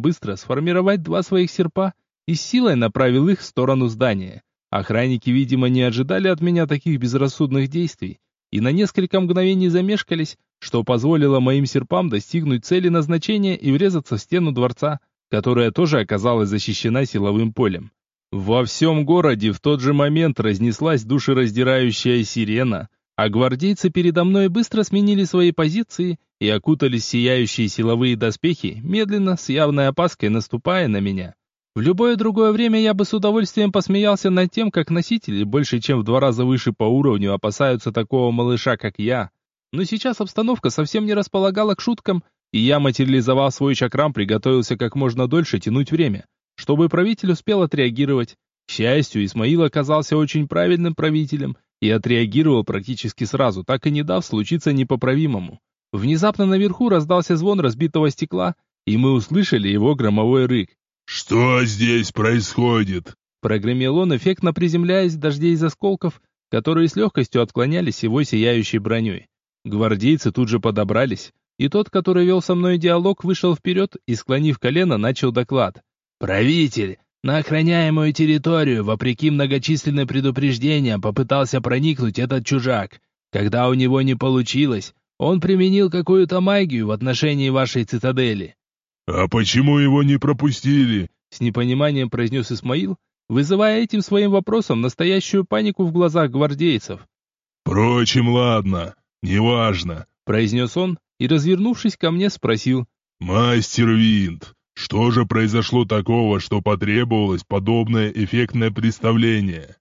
быстро сформировать два своих серпа и силой направил их в сторону здания. Охранники, видимо, не ожидали от меня таких безрассудных действий и на несколько мгновений замешкались, что позволило моим серпам достигнуть цели назначения и врезаться в стену дворца, которая тоже оказалась защищена силовым полем. Во всем городе в тот же момент разнеслась душераздирающая сирена, а гвардейцы передо мной быстро сменили свои позиции и окутались сияющие силовые доспехи, медленно, с явной опаской наступая на меня. В любое другое время я бы с удовольствием посмеялся над тем, как носители, больше чем в два раза выше по уровню, опасаются такого малыша, как я. Но сейчас обстановка совсем не располагала к шуткам, и я, материализовав свой чакрам, приготовился как можно дольше тянуть время, чтобы правитель успел отреагировать. К счастью, Исмаил оказался очень правильным правителем и отреагировал практически сразу, так и не дав случиться непоправимому. Внезапно наверху раздался звон разбитого стекла, и мы услышали его громовой рык. «Что здесь происходит?» Прогремел он, эффектно приземляясь в дожде из осколков, которые с легкостью отклонялись его сияющей броней. Гвардейцы тут же подобрались, и тот, который вел со мной диалог, вышел вперед и, склонив колено, начал доклад. «Правитель, на охраняемую территорию, вопреки многочисленным предупреждениям, попытался проникнуть этот чужак. Когда у него не получилось, он применил какую-то магию в отношении вашей цитадели. «А почему его не пропустили?» С непониманием произнес Исмаил, вызывая этим своим вопросом настоящую панику в глазах гвардейцев. «Впрочем, ладно, неважно», произнес он и, развернувшись ко мне, спросил. «Мастер Винт, что же произошло такого, что потребовалось подобное эффектное представление?»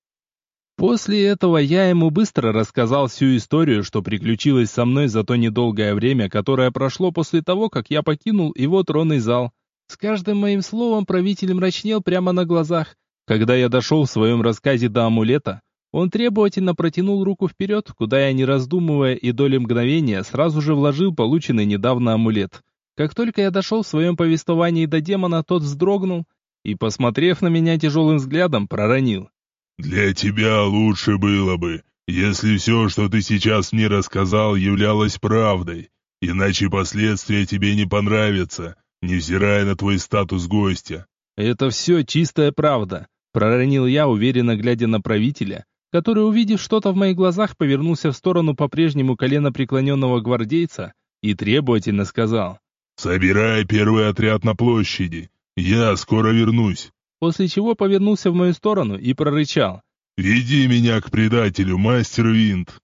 После этого я ему быстро рассказал всю историю, что приключилось со мной за то недолгое время, которое прошло после того, как я покинул его тронный зал. С каждым моим словом правитель мрачнел прямо на глазах. Когда я дошел в своем рассказе до амулета, он требовательно протянул руку вперед, куда я, не раздумывая и доли мгновения, сразу же вложил полученный недавно амулет. Как только я дошел в своем повествовании до демона, тот вздрогнул и, посмотрев на меня тяжелым взглядом, проронил. «Для тебя лучше было бы, если все, что ты сейчас мне рассказал, являлось правдой, иначе последствия тебе не понравятся, невзирая на твой статус гостя». «Это все чистая правда», — проронил я, уверенно глядя на правителя, который, увидев что-то в моих глазах, повернулся в сторону по-прежнему коленопреклоненного гвардейца и требовательно сказал. «Собирай первый отряд на площади, я скоро вернусь» после чего повернулся в мою сторону и прорычал. «Веди меня к предателю, мастер Винт!»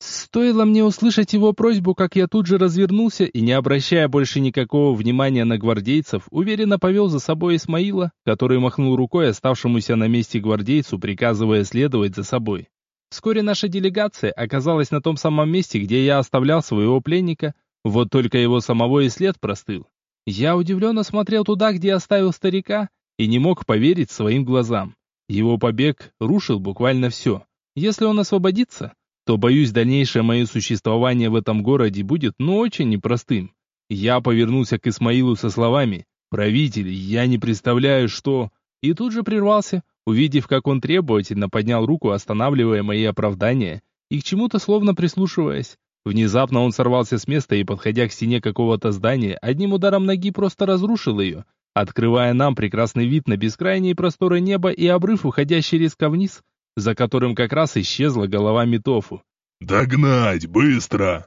Стоило мне услышать его просьбу, как я тут же развернулся и, не обращая больше никакого внимания на гвардейцев, уверенно повел за собой Исмаила, который махнул рукой оставшемуся на месте гвардейцу, приказывая следовать за собой. Вскоре наша делегация оказалась на том самом месте, где я оставлял своего пленника, вот только его самого и след простыл. Я удивленно смотрел туда, где оставил старика, и не мог поверить своим глазам. Его побег рушил буквально все. Если он освободится, то, боюсь, дальнейшее мое существование в этом городе будет, ну, очень непростым. Я повернулся к Исмаилу со словами «Правитель, я не представляю, что...» И тут же прервался, увидев, как он требовательно поднял руку, останавливая мои оправдания, и к чему-то словно прислушиваясь. Внезапно он сорвался с места и, подходя к стене какого-то здания, одним ударом ноги просто разрушил ее, открывая нам прекрасный вид на бескрайние просторы неба и обрыв, уходящий резко вниз, за которым как раз исчезла голова Митофу. «Догнать, быстро!»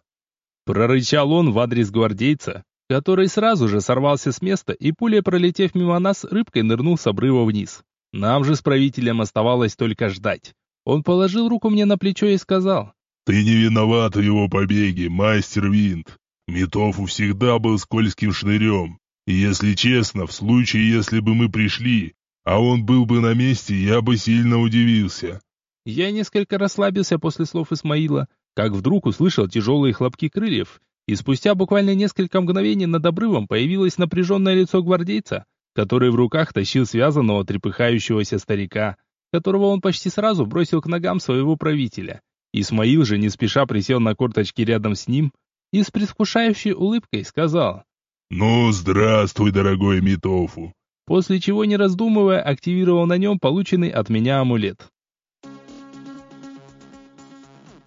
Прорычал он в адрес гвардейца, который сразу же сорвался с места и, пулей пролетев мимо нас, рыбкой нырнул с обрыва вниз. Нам же с правителем оставалось только ждать. Он положил руку мне на плечо и сказал. «Ты не виноват в его побеге, мастер Винт. Митофу всегда был скользким шнырем. И если честно, в случае, если бы мы пришли, а он был бы на месте, я бы сильно удивился. Я несколько расслабился после слов Исмаила, как вдруг услышал тяжелые хлопки крыльев, и спустя буквально несколько мгновений над обрывом появилось напряженное лицо гвардейца, который в руках тащил связанного трепыхающегося старика, которого он почти сразу бросил к ногам своего правителя. Исмаил же не спеша присел на корточки рядом с ним и с предвкушающей улыбкой сказал «Ну, здравствуй, дорогой Митофу!» После чего, не раздумывая, активировал на нем полученный от меня амулет.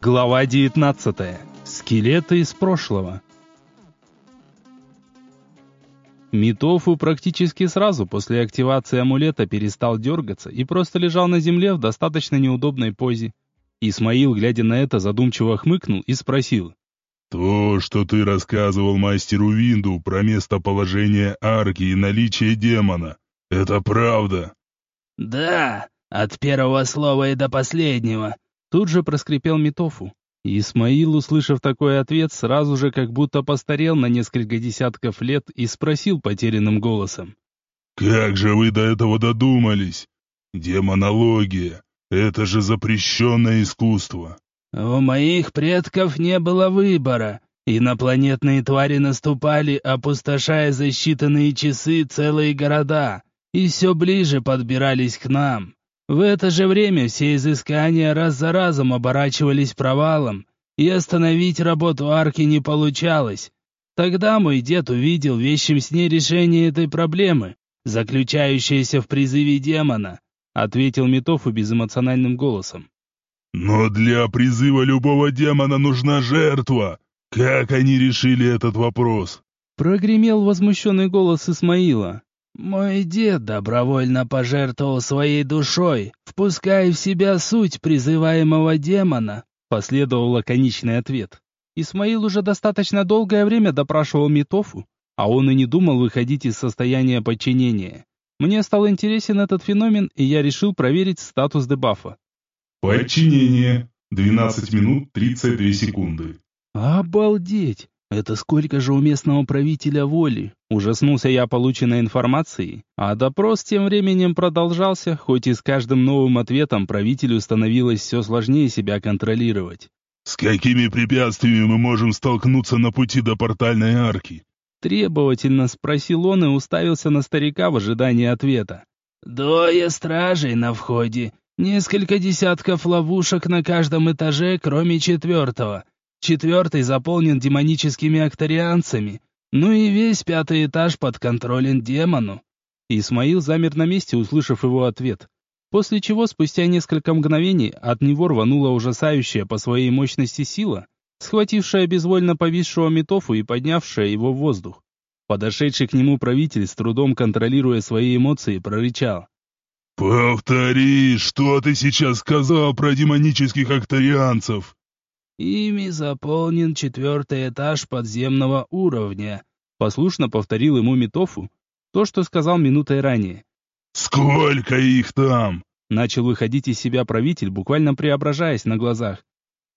Глава 19. Скелеты из прошлого. Митофу практически сразу после активации амулета перестал дергаться и просто лежал на земле в достаточно неудобной позе. Исмаил, глядя на это, задумчиво хмыкнул и спросил. «То, что ты рассказывал мастеру Винду про местоположение арки и наличие демона, это правда?» «Да, от первого слова и до последнего», — тут же проскрипел Митофу. Исмаил, услышав такой ответ, сразу же как будто постарел на несколько десятков лет и спросил потерянным голосом. «Как же вы до этого додумались? Демонология — это же запрещенное искусство!» «У моих предков не было выбора. Инопланетные твари наступали, опустошая за считанные часы целые города, и все ближе подбирались к нам. В это же время все изыскания раз за разом оборачивались провалом, и остановить работу арки не получалось. Тогда мой дед увидел в вещем сне решение этой проблемы, заключающееся в призыве демона, ответил Метофу безэмоциональным голосом. «Но для призыва любого демона нужна жертва. Как они решили этот вопрос?» Прогремел возмущенный голос Исмаила. Мой дед добровольно пожертвовал своей душой, впуская в себя суть призываемого демона, последовал лаконичный ответ. Исмаил уже достаточно долгое время допрашивал Митофу, а он и не думал выходить из состояния подчинения. Мне стал интересен этот феномен, и я решил проверить статус дебафа. Подчинение. 12 минут 32 секунды. Обалдеть! Это сколько же у местного правителя воли? Ужаснулся я полученной информацией, а допрос тем временем продолжался, хоть и с каждым новым ответом правителю становилось все сложнее себя контролировать. «С какими препятствиями мы можем столкнуться на пути до портальной арки?» Требовательно спросил он и уставился на старика в ожидании ответа. «Двое стражей на входе, несколько десятков ловушек на каждом этаже, кроме четвертого. Четвертый заполнен демоническими акторианцами, ну и весь пятый этаж подконтролен демону. Исмаил замер на месте, услышав его ответ. После чего спустя несколько мгновений от него рванула ужасающая по своей мощности сила, схватившая безвольно повисшего Метофу и поднявшая его в воздух. Подошедший к нему правитель, с трудом контролируя свои эмоции, прорычал. «Повтори, что ты сейчас сказал про демонических акторианцев?» Ими заполнен четвертый этаж подземного уровня. Послушно повторил ему Митофу то, что сказал минутой ранее. «Сколько их там?» Начал выходить из себя правитель, буквально преображаясь на глазах.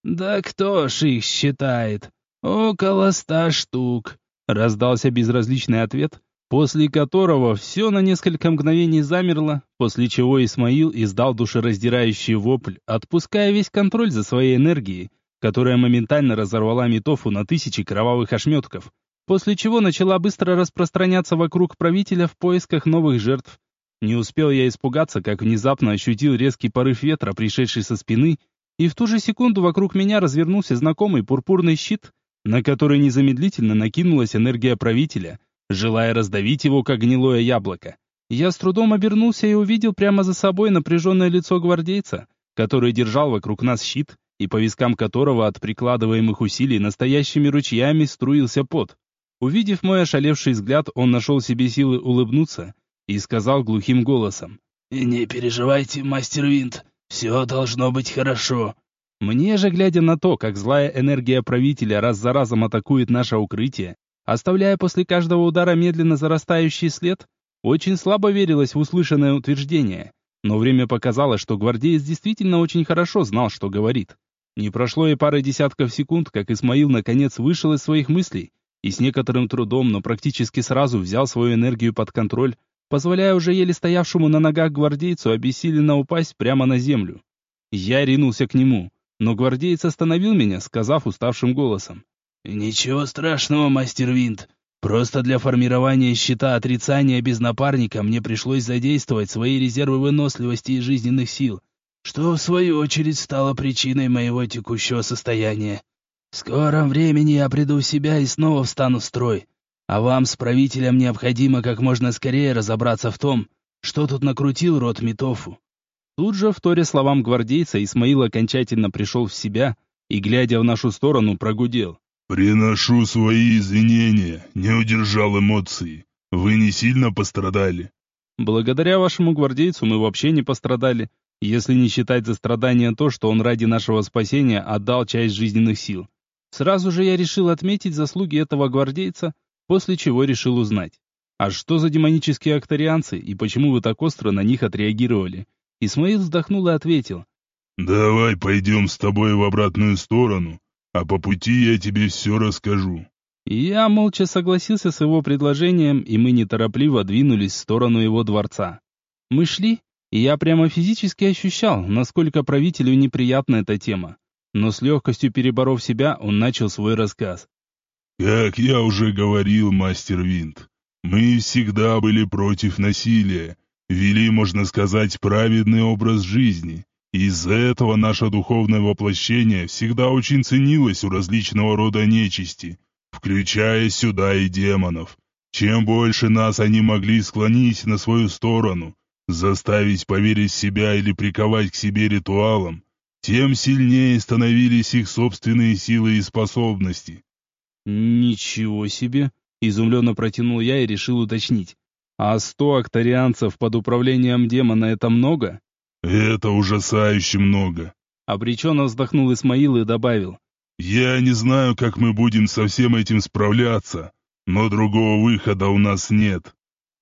«Да кто ж их считает? Около ста штук», — раздался безразличный ответ, после которого все на несколько мгновений замерло, после чего Исмаил издал душераздирающий вопль, отпуская весь контроль за своей энергией, которая моментально разорвала Митофу на тысячи кровавых ошметков, после чего начала быстро распространяться вокруг правителя в поисках новых жертв. Не успел я испугаться, как внезапно ощутил резкий порыв ветра, пришедший со спины, и в ту же секунду вокруг меня развернулся знакомый пурпурный щит, на который незамедлительно накинулась энергия правителя, желая раздавить его, как гнилое яблоко. Я с трудом обернулся и увидел прямо за собой напряженное лицо гвардейца, который держал вокруг нас щит, и по вискам которого от прикладываемых усилий настоящими ручьями струился пот. Увидев мой ошалевший взгляд, он нашел себе силы улыбнуться и сказал глухим голосом. «Не переживайте, мастер Винт, все должно быть хорошо». Мне же, глядя на то, как злая энергия правителя раз за разом атакует наше укрытие, оставляя после каждого удара медленно зарастающий след, очень слабо верилось в услышанное утверждение. Но время показало, что гвардеец действительно очень хорошо знал, что говорит. Не прошло и пары десятков секунд, как Исмаил наконец вышел из своих мыслей и с некоторым трудом, но практически сразу взял свою энергию под контроль, позволяя уже еле стоявшему на ногах гвардейцу обессиленно упасть прямо на землю. Я ринулся к нему, но гвардеец остановил меня, сказав уставшим голосом. «Ничего страшного, мастер Винт. Просто для формирования щита отрицания без напарника мне пришлось задействовать свои резервы выносливости и жизненных сил что в свою очередь стало причиной моего текущего состояния. В скором времени я приду в себя и снова встану в строй. А вам с правителем необходимо как можно скорее разобраться в том, что тут накрутил рот Митофу. Тут же, вторя словам гвардейца, Исмаил окончательно пришел в себя и, глядя в нашу сторону, прогудел. «Приношу свои извинения, не удержал эмоций. Вы не сильно пострадали?» «Благодаря вашему гвардейцу мы вообще не пострадали, если не считать за страдания то, что он ради нашего спасения отдал часть жизненных сил. Сразу же я решил отметить заслуги этого гвардейца, после чего решил узнать. А что за демонические акторианцы и почему вы так остро на них отреагировали? Исмаил вздохнул и ответил. «Давай пойдем с тобой в обратную сторону, а по пути я тебе все расскажу». Я молча согласился с его предложением, и мы неторопливо двинулись в сторону его дворца. Мы шли, и я прямо физически ощущал, насколько правителю неприятна эта тема. Но с легкостью переборов себя, он начал свой рассказ. «Как я уже говорил, мастер Винт, мы всегда были против насилия, вели, можно сказать, праведный образ жизни. Из-за этого наше духовное воплощение всегда очень ценилось у различного рода нечисти, включая сюда и демонов. Чем больше нас они могли склонить на свою сторону, заставить поверить в себя или приковать к себе ритуалом, тем сильнее становились их собственные силы и способности. «Ничего себе!» — изумленно протянул я и решил уточнить. «А сто акторианцев под управлением демона — это много?» «Это ужасающе много», — обреченно вздохнул Исмаил и добавил. «Я не знаю, как мы будем со всем этим справляться, но другого выхода у нас нет».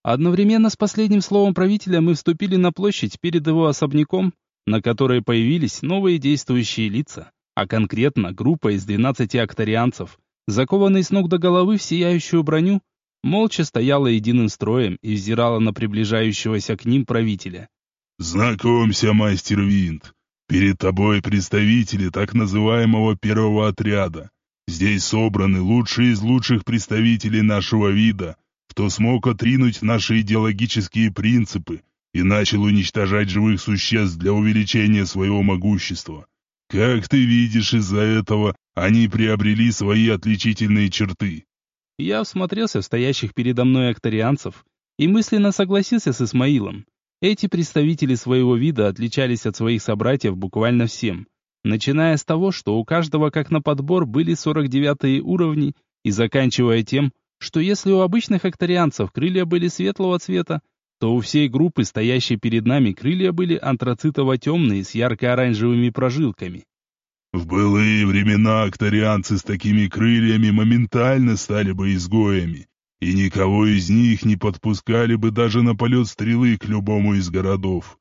Одновременно с последним словом правителя мы вступили на площадь перед его особняком, на которой появились новые действующие лица, а конкретно группа из 12 акторианцев, закованные с ног до головы в сияющую броню, молча стояла единым строем и взирала на приближающегося к ним правителя. «Знакомься, мастер Винт, перед тобой представители так называемого первого отряда. Здесь собраны лучшие из лучших представителей нашего вида, кто смог отринуть наши идеологические принципы и начал уничтожать живых существ для увеличения своего могущества. Как ты видишь, из-за этого они приобрели свои отличительные черты. Я всмотрелся в стоящих передо мной акторианцев и мысленно согласился с Исмаилом. Эти представители своего вида отличались от своих собратьев буквально всем, начиная с того, что у каждого как на подбор были 49 уровни, и заканчивая тем, что если у обычных акторианцев крылья были светлого цвета, то у всей группы, стоящей перед нами, крылья были антрацитово-темные с ярко-оранжевыми прожилками. В былые времена акторианцы с такими крыльями моментально стали бы изгоями, и никого из них не подпускали бы даже на полет стрелы к любому из городов.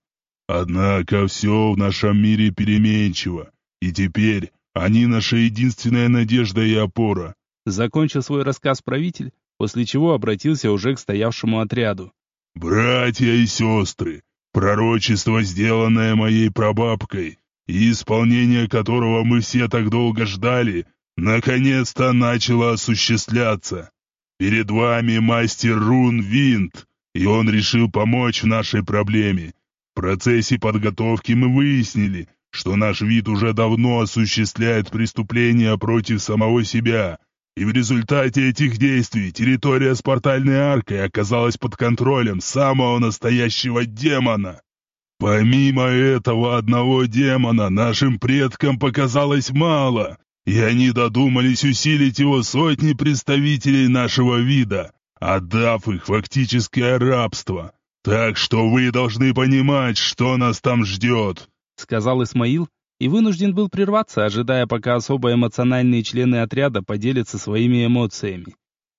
Однако все в нашем мире переменчиво, и теперь они наша единственная надежда и опора. Закончил свой рассказ правитель, после чего обратился уже к стоявшему отряду. «Братья и сестры, пророчество, сделанное моей прабабкой, и исполнение которого мы все так долго ждали, наконец-то начало осуществляться. Перед вами мастер Рун Винт, и он решил помочь в нашей проблеме. В процессе подготовки мы выяснили, что наш вид уже давно осуществляет преступления против самого себя, и в результате этих действий территория с портальной аркой оказалась под контролем самого настоящего демона. Помимо этого одного демона нашим предкам показалось мало, и они додумались усилить его сотни представителей нашего вида, отдав их фактическое рабство. Так что вы должны понимать, что нас там ждет», — сказал Исмаил, и вынужден был прерваться, ожидая, пока особо эмоциональные члены отряда поделятся своими эмоциями.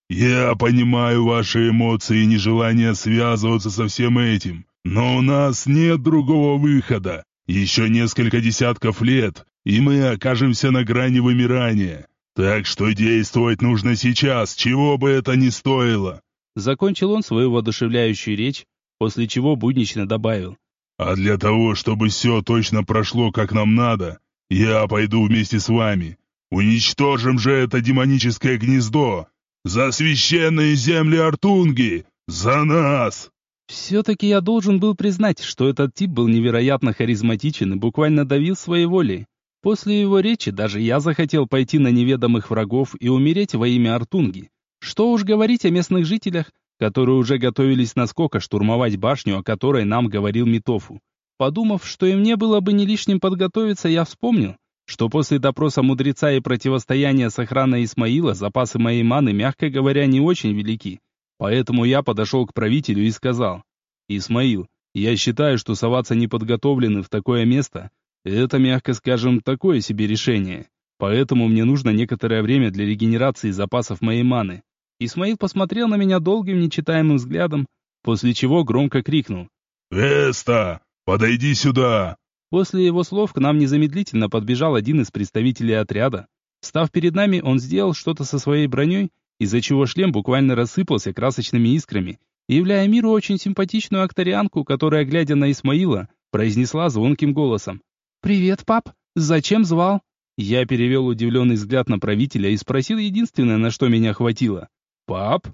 «Я понимаю ваши эмоции и нежелание связываться со всем этим, но у нас нет другого выхода. Еще несколько десятков лет, и мы окажемся на грани вымирания. Так что действовать нужно сейчас, чего бы это ни стоило. Закончил он свою воодушевляющую речь, после чего буднично добавил. А для того, чтобы все точно прошло как нам надо, я пойду вместе с вами. Уничтожим же это демоническое гнездо. За священные земли Артунги! За нас! Все-таки я должен был признать, что этот тип был невероятно харизматичен и буквально давил своей волей. После его речи даже я захотел пойти на неведомых врагов и умереть во имя Артунги. Что уж говорить о местных жителях, которые уже готовились наскока штурмовать башню, о которой нам говорил Митофу. Подумав, что им не было бы не лишним подготовиться, я вспомнил, что после допроса мудреца и противостояния с охраной Исмаила запасы моей маны, мягко говоря, не очень велики. Поэтому я подошел к правителю и сказал, «Исмаил, я считаю, что соваться неподготовленным в такое место – это, мягко скажем, такое себе решение. Поэтому мне нужно некоторое время для регенерации запасов моей маны». Исмаил посмотрел на меня долгим нечитаемым взглядом, после чего громко крикнул. «Эста, подойди сюда!» После его слов к нам незамедлительно подбежал один из представителей отряда. Став перед нами, он сделал что-то со своей броней, из-за чего шлем буквально рассыпался красочными искрами, являя миру очень симпатичную акторианку, которая, глядя на Исмаила, произнесла звонким голосом. «Привет, пап! Зачем звал?» Я перевел удивленный взгляд на правителя и спросил единственное, на что меня хватило. «Пап?»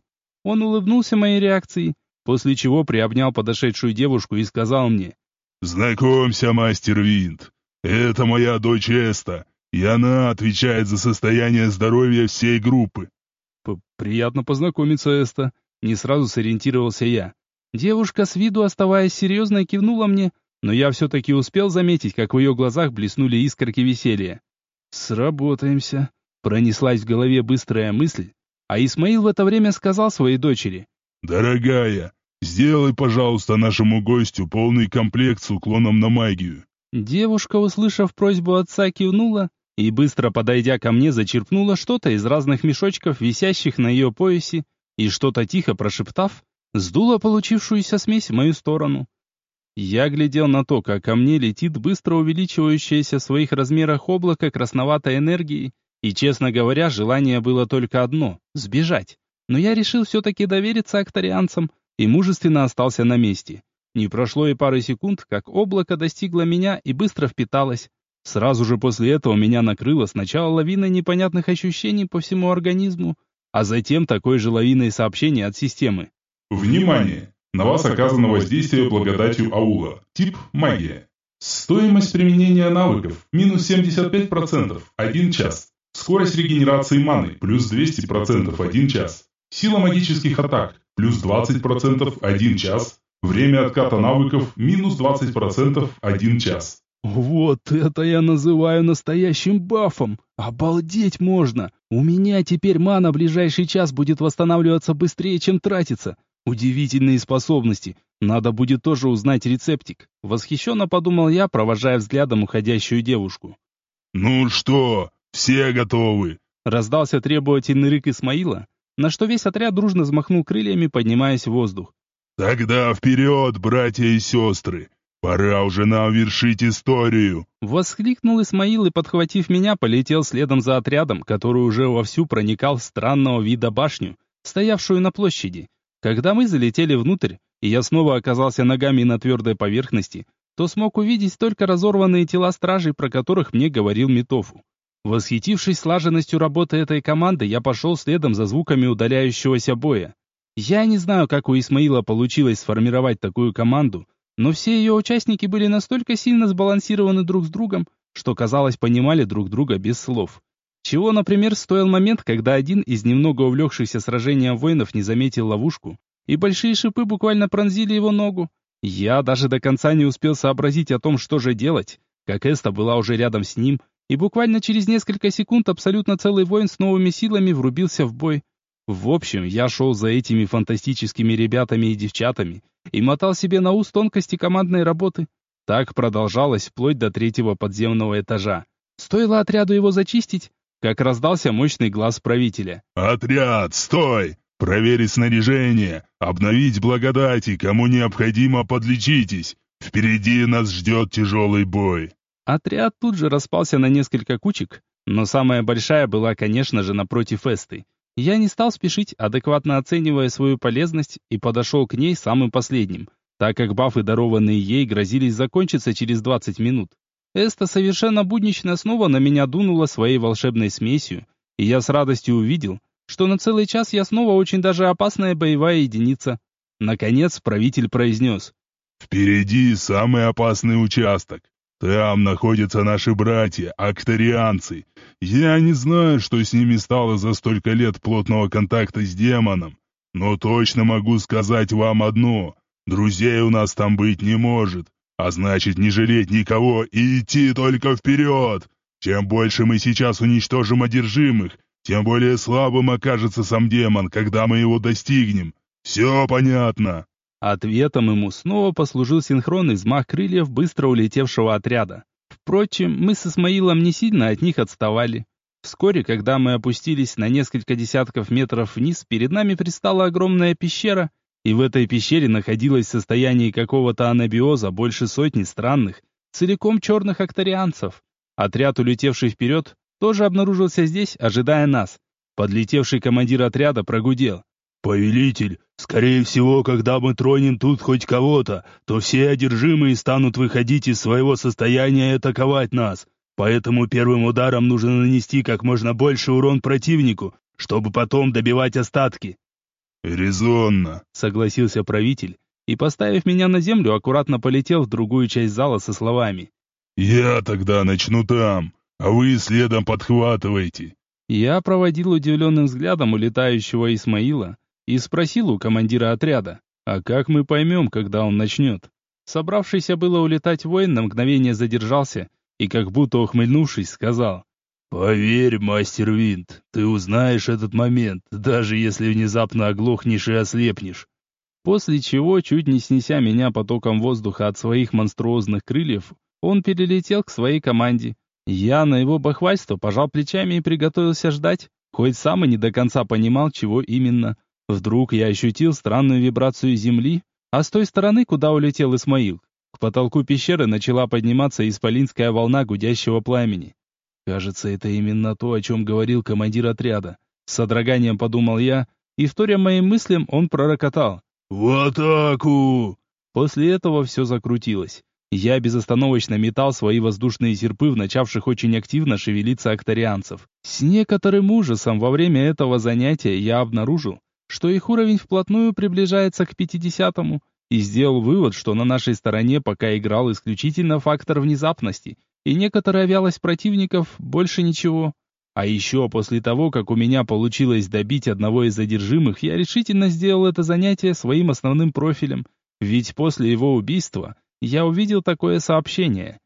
Он улыбнулся моей реакции, после чего приобнял подошедшую девушку и сказал мне. «Знакомься, мастер Винт. Это моя дочь Эста, и она отвечает за состояние здоровья всей группы». П «Приятно познакомиться, Эста», не сразу сориентировался я. Девушка с виду, оставаясь серьезной, кивнула мне, но я все-таки успел заметить, как в ее глазах блеснули искорки веселья. «Сработаемся», — пронеслась в голове быстрая мысль, а Исмаил в это время сказал своей дочери. «Дорогая, сделай, пожалуйста, нашему гостю полный комплект с уклоном на магию». Девушка, услышав просьбу отца, кивнула и, быстро подойдя ко мне, зачерпнула что-то из разных мешочков, висящих на ее поясе, и что-то тихо прошептав, сдула получившуюся смесь в мою сторону. Я глядел на то, как ко мне летит быстро увеличивающееся в своих размерах облако красноватой энергии, и, честно говоря, желание было только одно — сбежать. Но я решил все-таки довериться акторианцам и мужественно остался на месте. Не прошло и пары секунд, как облако достигло меня и быстро впиталось. Сразу же после этого меня накрыло сначала лавиной непонятных ощущений по всему организму, а затем такой же лавиной сообщений от системы. Внимание! На вас оказано воздействие благодатью аула. Тип – магия. Стоимость применения навыков – минус 75%, 1 час. Скорость регенерации маны – плюс 200%, 1 час. Сила магических атак – плюс 20%, 1 час. Время отката навыков – минус 20%, 1 час. Вот это я называю настоящим бафом. Обалдеть можно. У меня теперь мана ближайший час будет восстанавливаться быстрее, чем тратится. Удивительные способности. Надо будет тоже узнать рецептик. Восхищенно подумал я, провожая взглядом уходящую девушку. «Ну что, все готовы?» Раздался требовательный рык Исмаила, на что весь отряд дружно взмахнул крыльями, поднимаясь в воздух. «Тогда вперед, братья и сестры! «Пора уже нам вершить историю!» Воскликнул Исмаил и, подхватив меня, полетел следом за отрядом, который уже вовсю проникал в странного вида башню, стоявшую на площади. Когда мы залетели внутрь, и я снова оказался ногами на твердой поверхности, то смог увидеть только разорванные тела стражей, про которых мне говорил Митофу. Восхитившись слаженностью работы этой команды, я пошел следом за звуками удаляющегося боя. Я не знаю, как у Исмаила получилось сформировать такую команду, но все ее участники были настолько сильно сбалансированы друг с другом, что, казалось, понимали друг друга без слов. Чего, например, стоил момент, когда один из немного увлекшихся сражением воинов не заметил ловушку, и большие шипы буквально пронзили его ногу. Я даже до конца не успел сообразить о том, что же делать, как Эста была уже рядом с ним, и буквально через несколько секунд абсолютно целый воин с новыми силами врубился в бой. В общем, я шел за этими фантастическими ребятами и девчатами и мотал себе на ус тонкости командной работы. Так продолжалось вплоть до третьего подземного этажа. Стоило отряду его зачистить, как раздался мощный глаз правителя. «Отряд, стой! Проверить снаряжение, обновить благодати, кому необходимо, подлечитесь. Впереди нас ждет тяжелый бой». Отряд тут же распался на несколько кучек, но самая большая была, конечно же, напротив Эсты. Я не стал спешить, адекватно оценивая свою полезность, и подошел к ней самым последним, так как бафы, дарованные ей, грозились закончиться через 20 минут. Эста совершенно буднично снова на меня дунула своей волшебной смесью, и я с радостью увидел, что на целый час я снова очень даже опасная боевая единица. Наконец правитель произнес. «Впереди самый опасный участок. Там находятся наши братья, акторианцы. Я не знаю, что с ними стало за столько лет плотного контакта с демоном, но точно могу сказать вам одно. Друзей у нас там быть не может, а значит не жалеть никого и идти только вперед. Чем больше мы сейчас уничтожим одержимых, тем более слабым окажется сам демон, когда мы его достигнем. Все понятно. Ответом ему снова послужил синхронный взмах крыльев быстро улетевшего отряда. Впрочем, мы с Исмаилом не сильно от них отставали. Вскоре, когда мы опустились на несколько десятков метров вниз, перед нами предстала огромная пещера, и в этой пещере находилось в состоянии какого-то анабиоза больше сотни странных, целиком черных акторианцев. Отряд, улетевший вперед, тоже обнаружился здесь, ожидая нас. Подлетевший командир отряда прогудел. «Повелитель, скорее всего, когда мы тронем тут хоть кого-то, то все одержимые станут выходить из своего состояния и атаковать нас. Поэтому первым ударом нужно нанести как можно больше урон противнику, чтобы потом добивать остатки». «Резонно», — согласился правитель, и, поставив меня на землю, аккуратно полетел в другую часть зала со словами. «Я тогда начну там, а вы следом подхватывайте». Я проводил удивленным взглядом улетающего Исмаила, и спросил у командира отряда, а как мы поймем, когда он начнет? Собравшийся было улетать воин на мгновение задержался и, как будто ухмыльнувшись, сказал, «Поверь, мастер Винт, ты узнаешь этот момент, даже если внезапно оглохнешь и ослепнешь». После чего, чуть не снеся меня потоком воздуха от своих монструозных крыльев, он перелетел к своей команде. Я на его бахвальство пожал плечами и приготовился ждать, хоть сам и не до конца понимал, чего именно. Вдруг я ощутил странную вибрацию земли, а с той стороны, куда улетел Исмаил, к потолку пещеры начала подниматься исполинская волна гудящего пламени. Кажется, это именно то, о чем говорил командир отряда. С содроганием подумал я, и, вторя моим мыслям, он пророкотал. «В атаку!» После этого все закрутилось. Я безостановочно метал свои воздушные серпы в начавших очень активно шевелиться акторианцев. С некоторым ужасом во время этого занятия я обнаружил, что их уровень вплотную приближается к 50-му, и сделал вывод, что на нашей стороне пока играл исключительно фактор внезапности, и некоторая вялость противников, больше ничего. А еще после того, как у меня получилось добить одного из задержимых, я решительно сделал это занятие своим основным профилем, ведь после его убийства я увидел такое сообщение.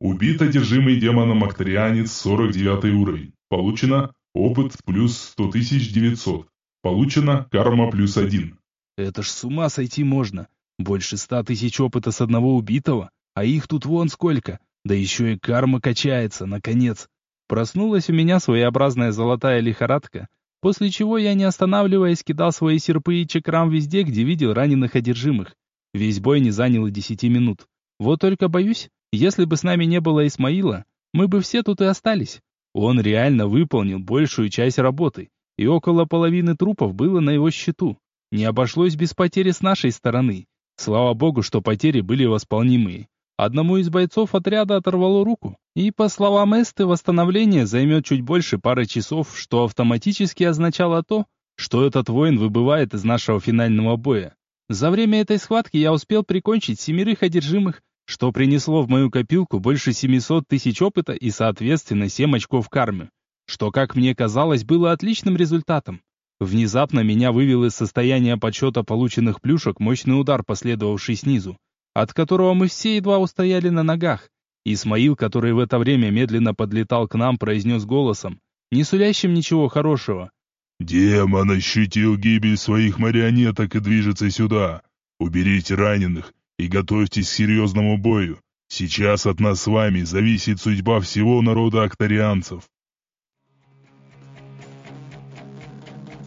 Убит одержимый демоном Акторианец 49 уровень. Получено опыт плюс 100 900. Получено карма плюс один. Это ж с ума сойти можно. Больше ста тысяч опыта с одного убитого, а их тут вон сколько. Да еще и карма качается, наконец. Проснулась у меня своеобразная золотая лихорадка, после чего я, не останавливаясь, кидал свои серпы и чекрам везде, где видел раненых одержимых. Весь бой не занял и десяти минут. Вот только боюсь, если бы с нами не было Исмаила, мы бы все тут и остались. Он реально выполнил большую часть работы, и около половины трупов было на его счету. Не обошлось без потери с нашей стороны. Слава богу, что потери были восполнимые. Одному из бойцов отряда оторвало руку, и, по словам Эсты, восстановление займет чуть больше пары часов, что автоматически означало то, что этот воин выбывает из нашего финального боя. За время этой схватки я успел прикончить семерых одержимых, что принесло в мою копилку больше 700 тысяч опыта и, соответственно, 7 очков кармы что, как мне казалось, было отличным результатом. Внезапно меня вывел из состояния подсчета полученных плюшек мощный удар, последовавший снизу, от которого мы все едва устояли на ногах. Исмаил, который в это время медленно подлетал к нам, произнес голосом, не сулящим ничего хорошего. «Демон ощутил гибель своих марионеток и движется сюда. Уберите раненых и готовьтесь к серьезному бою. Сейчас от нас с вами зависит судьба всего народа акторианцев».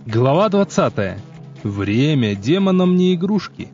Глава 20. Время демонам не игрушки.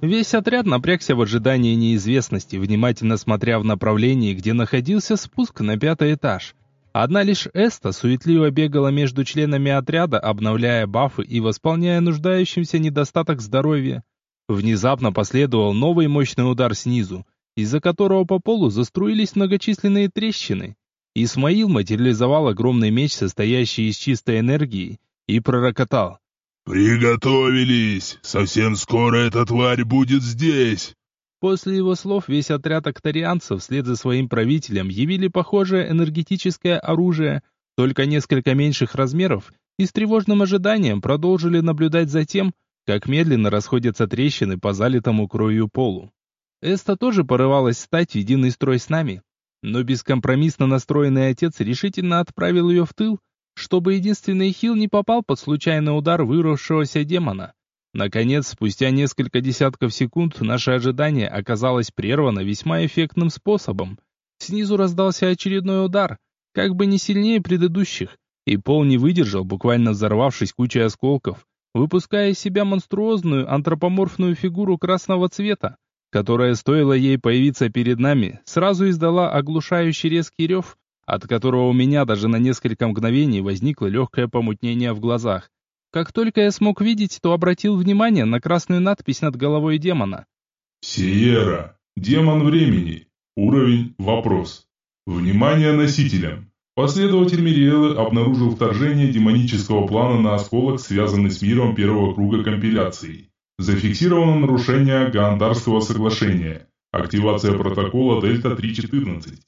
Весь отряд напрягся в ожидании неизвестности, внимательно смотря в направлении, где находился спуск на пятый этаж. Одна лишь Эста суетливо бегала между членами отряда, обновляя бафы и восполняя нуждающимся недостаток здоровья. Внезапно последовал новый мощный удар снизу, из-за которого по полу заструились многочисленные трещины. Исмаил материализовал огромный меч, состоящий из чистой энергии, и пророкотал. «Приготовились! Совсем скоро эта тварь будет здесь!» После его слов весь отряд акторианцев вслед за своим правителем явили похожее энергетическое оружие, только несколько меньших размеров, и с тревожным ожиданием продолжили наблюдать за тем, как медленно расходятся трещины по залитому кровью полу. Эста тоже порывалась стать в единый строй с нами, но бескомпромиссно настроенный отец решительно отправил ее в тыл, чтобы единственный хил не попал под случайный удар вырвавшегося демона. Наконец, спустя несколько десятков секунд, наше ожидание оказалось прервано весьма эффектным способом. Снизу раздался очередной удар, как бы не сильнее предыдущих, и пол не выдержал, буквально взорвавшись кучей осколков, выпуская из себя монструозную антропоморфную фигуру красного цвета, которая, стоило ей появиться перед нами, сразу издала оглушающий резкий рев, от которого у меня даже на несколько мгновений возникло легкое помутнение в глазах. Как только я смог видеть, то обратил внимание на красную надпись над головой демона. «Сиера. Демон времени. Уровень. Вопрос. Внимание носителям. Последователь Мириэлы обнаружил вторжение демонического плана на осколок, связанный с миром первого круга компиляции. Зафиксировано нарушение Гаандарского соглашения. Активация протокола Дельта-314.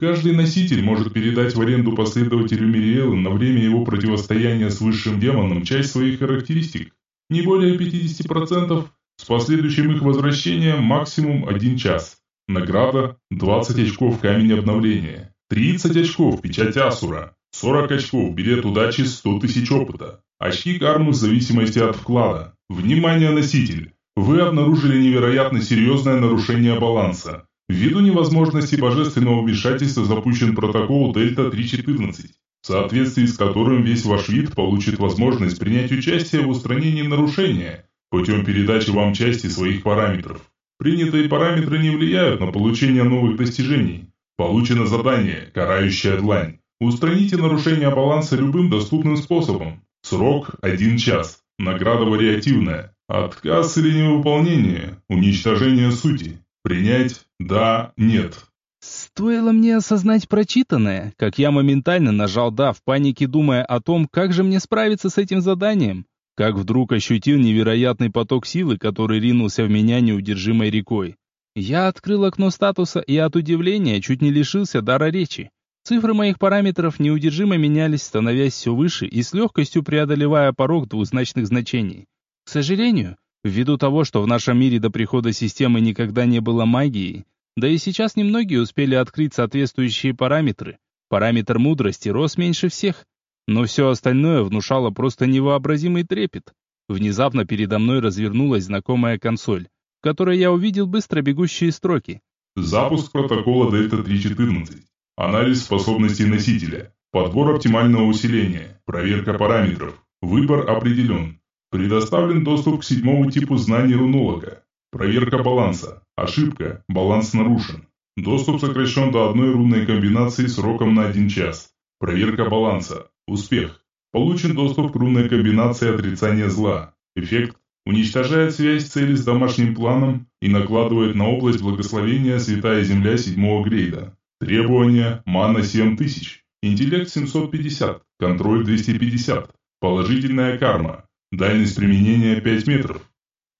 Каждый носитель может передать в аренду последователю Мириэлы на время его противостояния с высшим демоном часть своих характеристик, не более 50%, с последующим их возвращением максимум 1 час. Награда 20 очков камень обновления, 30 очков печать Асура, 40 очков билет удачи 100 тысяч опыта, очки кармы в зависимости от вклада. Внимание, носитель! Вы обнаружили невероятно серьезное нарушение баланса. Ввиду невозможности божественного вмешательства запущен протокол Дельта-314, в соответствии с которым весь ваш вид получит возможность принять участие в устранении нарушения путем передачи вам части своих параметров. Принятые параметры не влияют на получение новых достижений. Получено задание «Карающая длань». Устраните нарушение баланса любым доступным способом. Срок – 1 час. Награда вариативная. Отказ или невыполнение. Уничтожение сути. Принять «да», «нет». Стоило мне осознать прочитанное, как я моментально нажал «да», в панике думая о том, как же мне справиться с этим заданием, как вдруг ощутил невероятный поток силы, который ринулся в меня неудержимой рекой. Я открыл окно статуса и от удивления чуть не лишился дара речи. Цифры моих параметров неудержимо менялись, становясь все выше и с легкостью преодолевая порог двузначных значений. К сожалению, Ввиду того, что в нашем мире до прихода системы никогда не было магии, да и сейчас немногие успели открыть соответствующие параметры. Параметр мудрости рос меньше всех, но все остальное внушало просто невообразимый трепет. Внезапно передо мной развернулась знакомая консоль, в которой я увидел быстро бегущие строки. Запуск протокола Дельта-314. Анализ способностей носителя. Подбор оптимального усиления. Проверка параметров. Выбор определен. Предоставлен доступ к седьмому типу знаний рунолога. Проверка баланса. Ошибка. Баланс нарушен. Доступ сокращен до одной рунной комбинации сроком на 1 час. Проверка баланса. Успех. Получен доступ к рунной комбинации отрицания зла. Эффект. Уничтожает связь цели с домашним планом и накладывает на область благословения Святая Земля седьмого грейда. Требования. Мана 7000. Интеллект 750. Контроль 250. Положительная карма. Дальность применения 5 метров.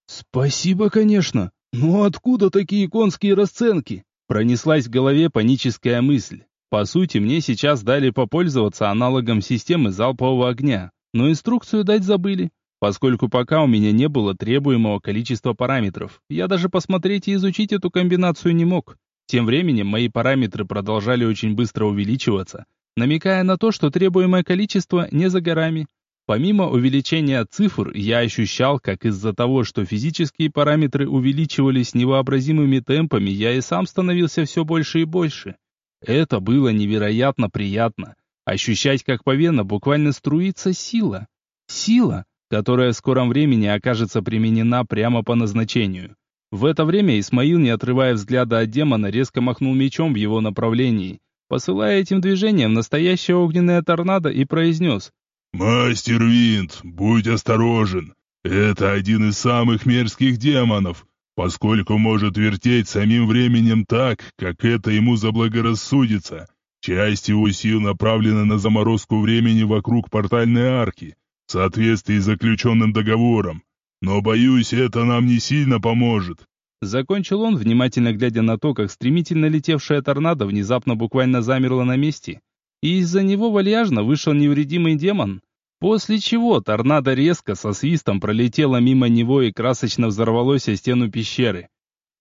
Спасибо, конечно. Но откуда такие конские расценки? Пронеслась в голове паническая мысль. По сути, мне сейчас дали попользоваться аналогом системы залпового огня, но инструкцию дать забыли, поскольку пока у меня не было требуемого количества параметров. Я даже посмотреть и изучить эту комбинацию не мог. Тем временем мои параметры продолжали очень быстро увеличиваться, намекая на то, что требуемое количество не за горами. Помимо увеличения цифр, я ощущал, как из-за того, что физические параметры увеличивались невообразимыми темпами, я и сам становился все больше и больше. Это было невероятно приятно. Ощущать, как по венам буквально струится сила. Сила, которая в скором времени окажется применена прямо по назначению. В это время Исмаил, не отрывая взгляда от демона, резко махнул мечом в его направлении, посылая этим движением настоящее огненное торнадо и произнес «Мастер Винт, будь осторожен. Это один из самых мерзких демонов, поскольку может вертеть самим временем так, как это ему заблагорассудится. Часть его сил направлена на заморозку времени вокруг портальной арки, в соответствии с заключенным договором. Но, боюсь, это нам не сильно поможет». Закончил он, внимательно глядя на то, как стремительно летевшая торнадо внезапно буквально замерла на месте, и из-за него вальяжно вышел невредимый демон, после чего торнадо резко со свистом пролетело мимо него и красочно взорвалось о стену пещеры.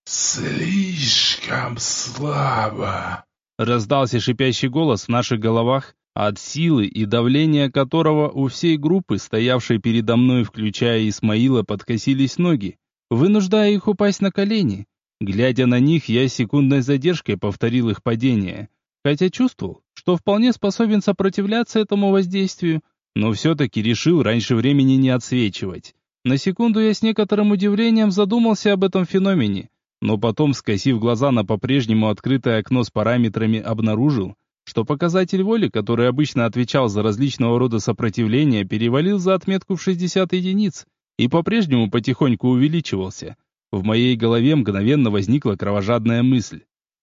«Слишком слабо!» Раздался шипящий голос в наших головах, от силы и давления которого у всей группы, стоявшей передо мной, включая Исмаила, подкосились ноги, вынуждая их упасть на колени. Глядя на них, я секундной задержкой повторил их падение, хотя чувствовал, что вполне способен сопротивляться этому воздействию, но все-таки решил раньше времени не отсвечивать. На секунду я с некоторым удивлением задумался об этом феномене, но потом, скосив глаза на по-прежнему открытое окно с параметрами, обнаружил, что показатель воли, который обычно отвечал за различного рода сопротивление, перевалил за отметку в 60 единиц и по-прежнему потихоньку увеличивался. В моей голове мгновенно возникла кровожадная мысль.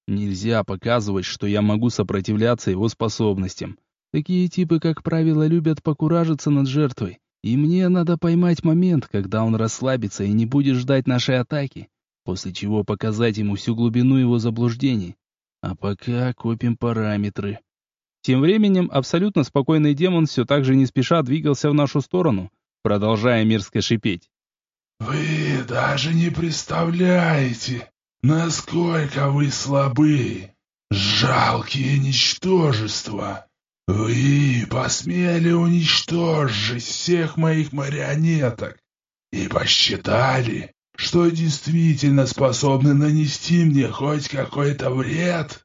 Нельзя показывать, что я могу сопротивляться его способностям. Такие типы, как правило, любят покуражиться над жертвой. И мне надо поймать момент, когда он расслабится и не будет ждать нашей атаки, после чего показать ему всю глубину его заблуждений. А пока копим параметры. Тем временем абсолютно спокойный демон все так же не спеша двигался в нашу сторону, продолжая мерзко шипеть. «Вы даже не представляете, насколько вы слабы! Жалкие ничтожества! Вы посмели уничтожить всех моих марионеток и посчитали, что действительно способны нанести мне хоть какой-то вред?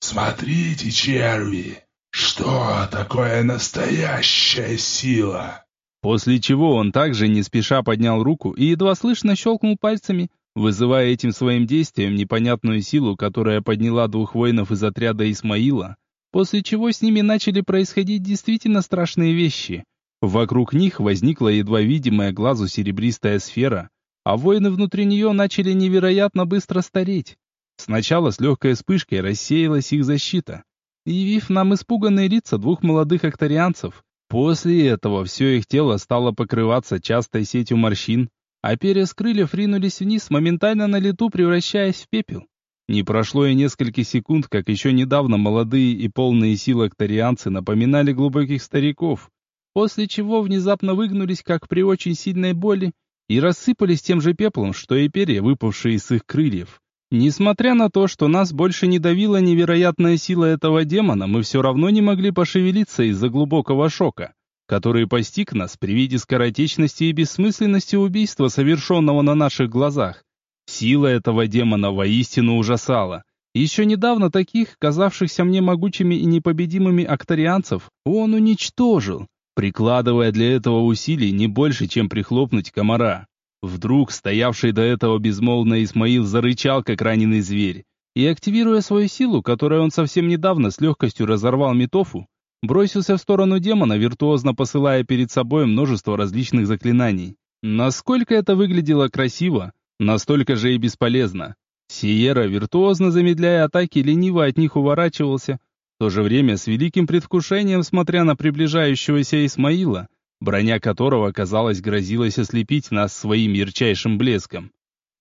Смотрите, черви, что такое настоящая сила?» После чего он также не спеша поднял руку и едва слышно щелкнул пальцами, вызывая этим своим действием непонятную силу, которая подняла двух воинов из отряда Исмаила, после чего с ними начали происходить действительно страшные вещи. Вокруг них возникла едва видимая глазу серебристая сфера, а воины внутри нее начали невероятно быстро стареть. Сначала с легкой вспышкой рассеялась их защита, явив нам испуганные лица двух молодых акторианцев. После этого все их тело стало покрываться частой сетью морщин, а перья крыльев ринулись вниз, моментально на лету превращаясь в пепел. Не прошло и несколько секунд, как еще недавно молодые и полные сил акторианцы напоминали глубоких стариков, после чего внезапно выгнулись, как при очень сильной боли, и рассыпались тем же пеплом, что и перья, выпавшие из их крыльев. Несмотря на то, что нас больше не давила невероятная сила этого демона, мы все равно не могли пошевелиться из-за глубокого шока, который постиг нас при виде скоротечности и бессмысленности убийства, совершенного на наших глазах. Сила этого демона воистину ужасала. Еще недавно таких, казавшихся мне могучими и непобедимыми акторианцев, он уничтожил, прикладывая для этого усилий не больше, чем прихлопнуть комара. Вдруг стоявший до этого безмолвно Исмаил зарычал, как раненый зверь, и, активируя свою силу, которую он совсем недавно с легкостью разорвал Митофу, бросился в сторону демона, виртуозно посылая перед собой множество различных заклинаний. Насколько это выглядело красиво, настолько же и бесполезно. Сиера, виртуозно замедляя атаки, лениво от них уворачивался, в то же время с великим предвкушением смотря на приближающегося Исмаила, броня которого, казалось, грозилась ослепить нас своим ярчайшим блеском.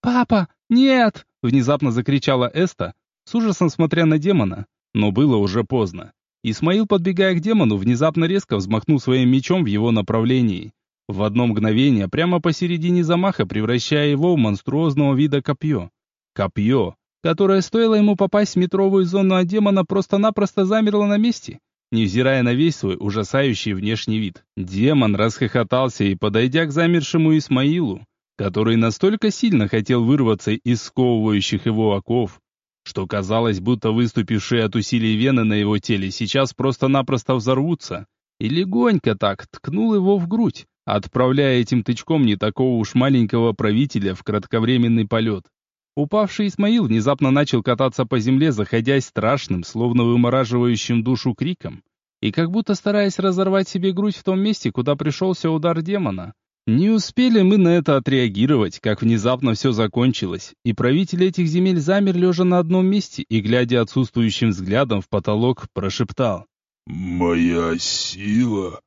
«Папа, нет!» — внезапно закричала Эста, с ужасом смотря на демона, но было уже поздно. Исмаил, подбегая к демону, внезапно резко взмахнул своим мечом в его направлении. В одно мгновение, прямо посередине замаха, превращая его в монструозного вида копье. Копье, которое стоило ему попасть в метровую зону от демона, просто-напросто замерло на месте, невзирая на весь свой ужасающий внешний вид. Демон расхохотался и, подойдя к замершему Исмаилу, который настолько сильно хотел вырваться из сковывающих его оков, что казалось, будто выступившие от усилий вены на его теле сейчас просто-напросто взорвутся, и легонько так ткнул его в грудь, отправляя этим тычком не такого уж маленького правителя в кратковременный полет. Упавший Исмаил внезапно начал кататься по земле, заходясь страшным, словно вымораживающим душу криком, и как будто стараясь разорвать себе грудь в том месте, куда пришелся удар демона. Не успели мы на это отреагировать, как внезапно все закончилось, и правитель этих земель замер лежа на одном месте и, глядя отсутствующим взглядом в потолок, прошептал. «Моя сила?»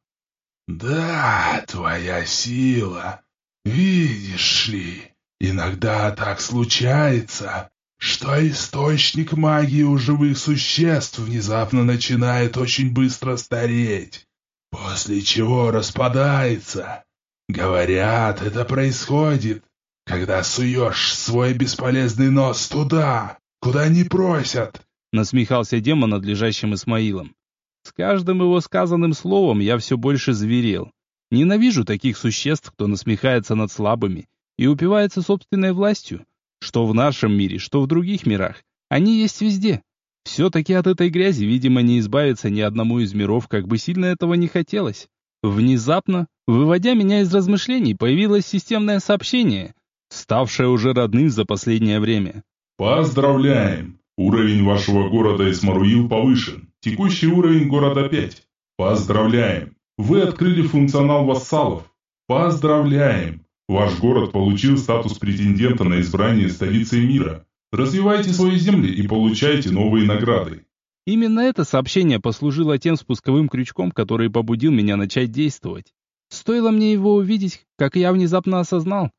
«Да, твоя сила. Видишь ли, Иногда так случается, что источник магии у живых существ внезапно начинает очень быстро стареть, после чего распадается. Говорят, это происходит, когда суешь свой бесполезный нос туда, куда не просят. Насмехался демон над лежащим Исмаилом. С каждым его сказанным словом я все больше зверел. Ненавижу таких существ, кто насмехается над слабыми и упивается собственной властью. Что в нашем мире, что в других мирах. Они есть везде. Все-таки от этой грязи, видимо, не избавиться ни одному из миров, как бы сильно этого не хотелось. Внезапно, выводя меня из размышлений, появилось системное сообщение, ставшее уже родным за последнее время. Поздравляем! Уровень вашего города Эсмаруил повышен. Текущий уровень города 5. Поздравляем! Вы открыли функционал вассалов. Поздравляем! Ваш город получил статус претендента на избрание столицей мира. Развивайте свои земли и получайте новые награды. Именно это сообщение послужило тем спусковым крючком, который побудил меня начать действовать. Стоило мне его увидеть, как я внезапно осознал.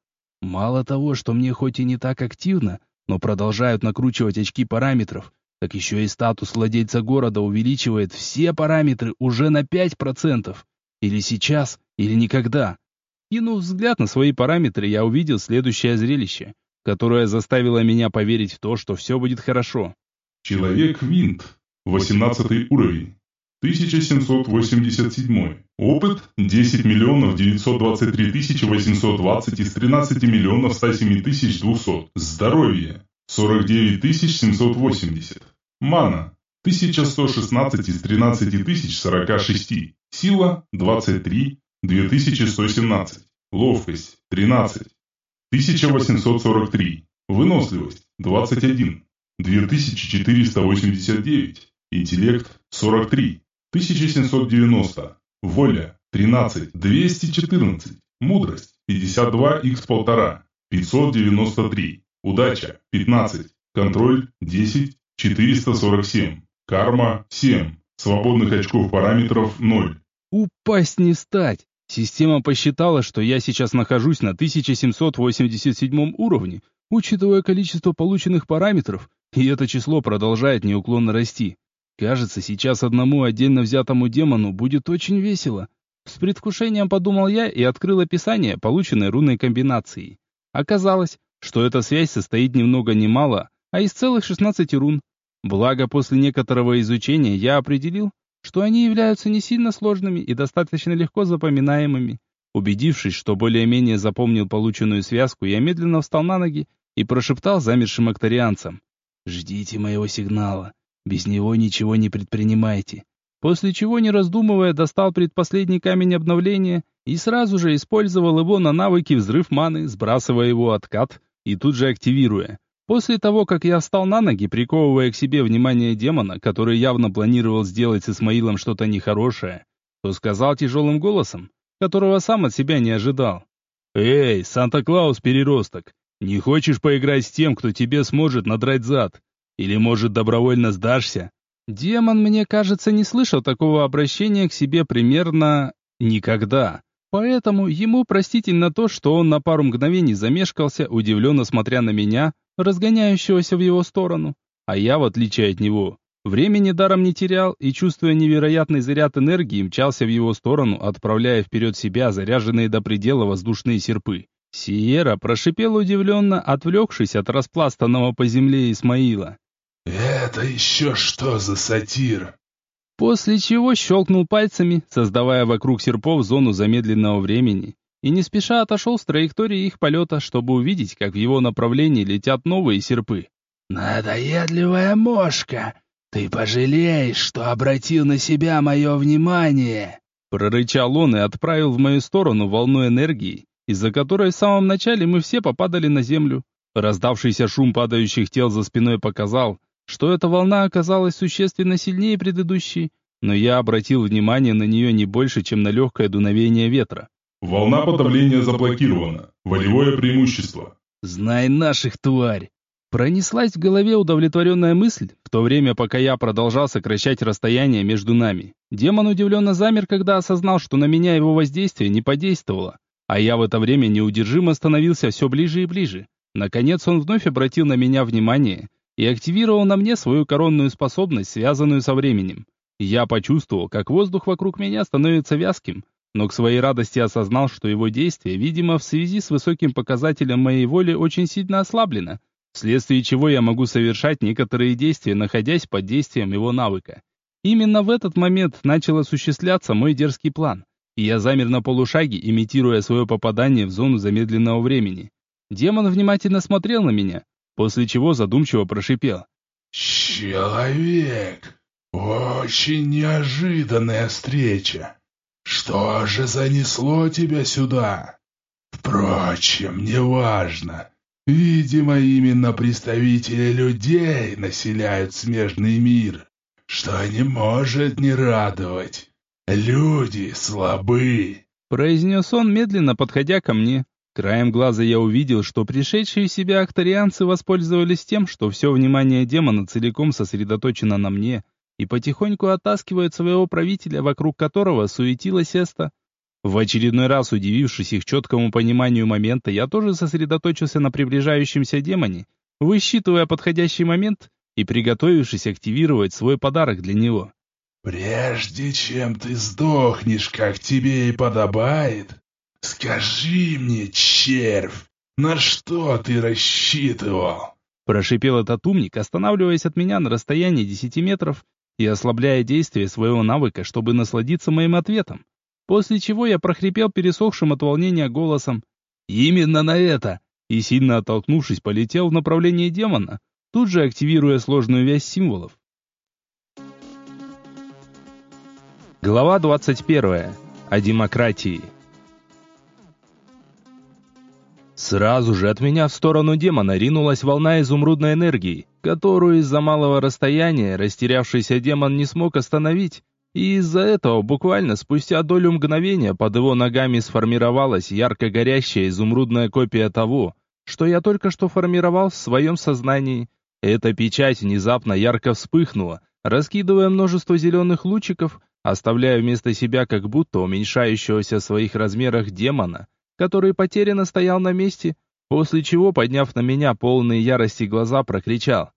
Мало того, что мне хоть и не так активно, но продолжают накручивать очки параметров, так еще и статус владельца города увеличивает все параметры уже на 5%. Или сейчас, или никогда. Кинув взгляд на свои параметры, я увидел следующее зрелище, которое заставило меня поверить в то, что все будет хорошо. Человек-винт. 18 уровень. 1787. Опыт 10 миллионов 923 тысячи 820 из 13 миллионов 107 тысяч 200. Здоровье 49 тысяч 780. Мана 1116 из 13 тысяч 46. Сила 23 2117. Ловкость 13 1843. Выносливость 21 2489. Интеллект 43, 1790. Воля 13, 214. Мудрость 52 x 1,5, 593. Удача 15. Контроль 10, 447. Карма 7. Свободных очков параметров 0. Упасть не стать. Система посчитала, что я сейчас нахожусь на 1787 уровне, учитывая количество полученных параметров, и это число продолжает неуклонно расти. Кажется, сейчас одному отдельно взятому демону будет очень весело. С предвкушением подумал я и открыл описание полученной рунной комбинации. Оказалось, что эта связь состоит ни много мало, а из целых 16 рун. Благо, после некоторого изучения я определил, что они являются не сильно сложными и достаточно легко запоминаемыми. Убедившись, что более-менее запомнил полученную связку, я медленно встал на ноги и прошептал замершим акторианцам. «Ждите моего сигнала. Без него ничего не предпринимайте. После чего, не раздумывая, достал предпоследний камень обновления и сразу же использовал его на навыки взрыв маны, сбрасывая его откат и тут же активируя. После того, как я встал на ноги, приковывая к себе внимание демона, который явно планировал сделать с Исмаилом что-то нехорошее, то сказал тяжелым голосом, которого сам от себя не ожидал. «Эй, Санта-Клаус-переросток, не хочешь поиграть с тем, кто тебе сможет надрать зад? Или, может, добровольно сдашься? Демон, мне кажется, не слышал такого обращения к себе примерно никогда. Поэтому ему простительно то, что он на пару мгновений замешкался, удивленно смотря на меня, разгоняющегося в его сторону. А я, в отличие от него, времени даром не терял и, чувствуя невероятный заряд энергии, мчался в его сторону, отправляя вперед себя заряженные до предела воздушные серпы. Сиера прошипел удивленно, отвлекшись от распластанного по земле Исмаила. «Это еще что за сатир?» После чего щелкнул пальцами, создавая вокруг серпов зону замедленного времени, и не спеша отошел с траектории их полета, чтобы увидеть, как в его направлении летят новые серпы. «Надоедливая мошка! Ты пожалеешь, что обратил на себя мое внимание!» Прорычал он и отправил в мою сторону волну энергии, из-за которой в самом начале мы все попадали на землю. Раздавшийся шум падающих тел за спиной показал, что эта волна оказалась существенно сильнее предыдущей, но я обратил внимание на нее не больше, чем на легкое дуновение ветра. Волна подавления заблокирована. Волевое преимущество. «Знай наших, тварь!» Пронеслась в голове удовлетворенная мысль, в то время, пока я продолжал сокращать расстояние между нами. Демон удивленно замер, когда осознал, что на меня его воздействие не подействовало, а я в это время неудержимо становился все ближе и ближе. Наконец он вновь обратил на меня внимание и активировал на мне свою коронную способность, связанную со временем. Я почувствовал, как воздух вокруг меня становится вязким, но к своей радости осознал, что его действие, видимо, в связи с высоким показателем моей воли очень сильно ослаблено, вследствие чего я могу совершать некоторые действия, находясь под действием его навыка. Именно в этот момент начал осуществляться мой дерзкий план, и я замер на полушаге, имитируя свое попадание в зону замедленного времени. Демон внимательно смотрел на меня, после чего задумчиво прошипел. «Человек, очень неожиданная встреча. Что же занесло тебя сюда? Впрочем, неважно. Видимо, именно представители людей населяют смежный мир, что не может не радовать. Люди слабы», — произнес он, медленно подходя ко мне. Краем глаза я увидел, что пришедшие в себя акторианцы воспользовались тем, что все внимание демона целиком сосредоточено на мне, и потихоньку оттаскивают своего правителя, вокруг которого суетилась Эста. В очередной раз удивившись их четкому пониманию момента, я тоже сосредоточился на приближающемся демоне, высчитывая подходящий момент и приготовившись активировать свой подарок для него. «Прежде чем ты сдохнешь, как тебе и подобает, «Скажи мне, червь, на что ты рассчитывал?» Прошипел этот умник, останавливаясь от меня на расстоянии десяти метров и ослабляя действие своего навыка, чтобы насладиться моим ответом. После чего я прохрипел пересохшим от волнения голосом. «Именно на это!» И сильно оттолкнувшись, полетел в направлении демона, тут же активируя сложную вязь символов. Глава 21. О демократии. Сразу же от меня в сторону демона ринулась волна изумрудной энергии, которую из-за малого расстояния растерявшийся демон не смог остановить, и из-за этого буквально спустя долю мгновения под его ногами сформировалась ярко горящая изумрудная копия того, что я только что формировал в своем сознании. Эта печать внезапно ярко вспыхнула, раскидывая множество зеленых лучиков, оставляя вместо себя как будто уменьшающегося в своих размерах демона, который потерянно стоял на месте, после чего, подняв на меня полные ярости глаза, прокричал.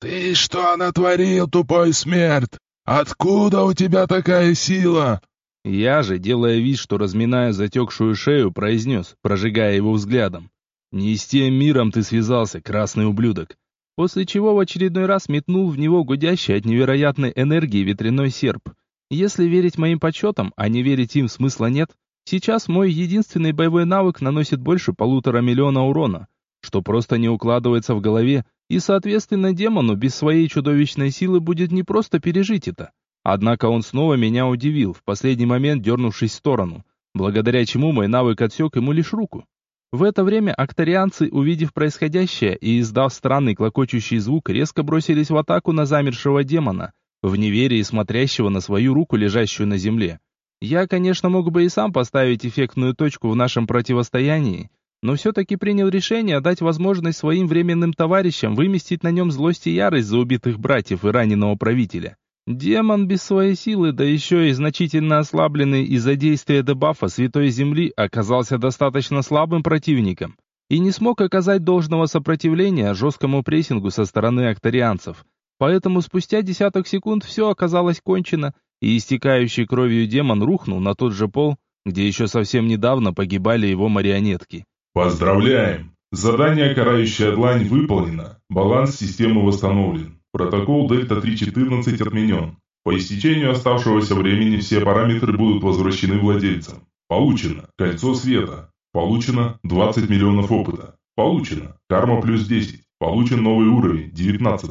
«Ты что натворил, тупой смерть? Откуда у тебя такая сила?» Я же, делая вид, что разминаю затекшую шею, произнес, прожигая его взглядом. «Не с тем миром ты связался, красный ублюдок!» После чего в очередной раз метнул в него гудящий от невероятной энергии ветряной серп. Если верить моим подсчетам, а не верить им смысла нет, Сейчас мой единственный боевой навык наносит больше полутора миллиона урона, что просто не укладывается в голове, и, соответственно, демону без своей чудовищной силы будет не просто пережить это. Однако он снова меня удивил, в последний момент дернувшись в сторону, благодаря чему мой навык отсек ему лишь руку. В это время акторианцы, увидев происходящее и издав странный клокочущий звук, резко бросились в атаку на замершего демона, в неверии смотрящего на свою руку, лежащую на земле. Я, конечно, мог бы и сам поставить эффектную точку в нашем противостоянии, но все-таки принял решение дать возможность своим временным товарищам выместить на нем злость и ярость за убитых братьев и раненого правителя. Демон без своей силы, да еще и значительно ослабленный из-за действия дебафа Святой Земли, оказался достаточно слабым противником и не смог оказать должного сопротивления жесткому прессингу со стороны акторианцев. Поэтому спустя десяток секунд все оказалось кончено, и истекающий кровью демон рухнул на тот же пол, где еще совсем недавно погибали его марионетки. Поздравляем! Задание «Карающая длань» выполнено. Баланс системы восстановлен. Протокол Дельта-314 отменен. По истечению оставшегося времени все параметры будут возвращены владельцам. Получено. Кольцо света. Получено 20 миллионов опыта. Получено. Карма плюс 10. Получен новый уровень, 19.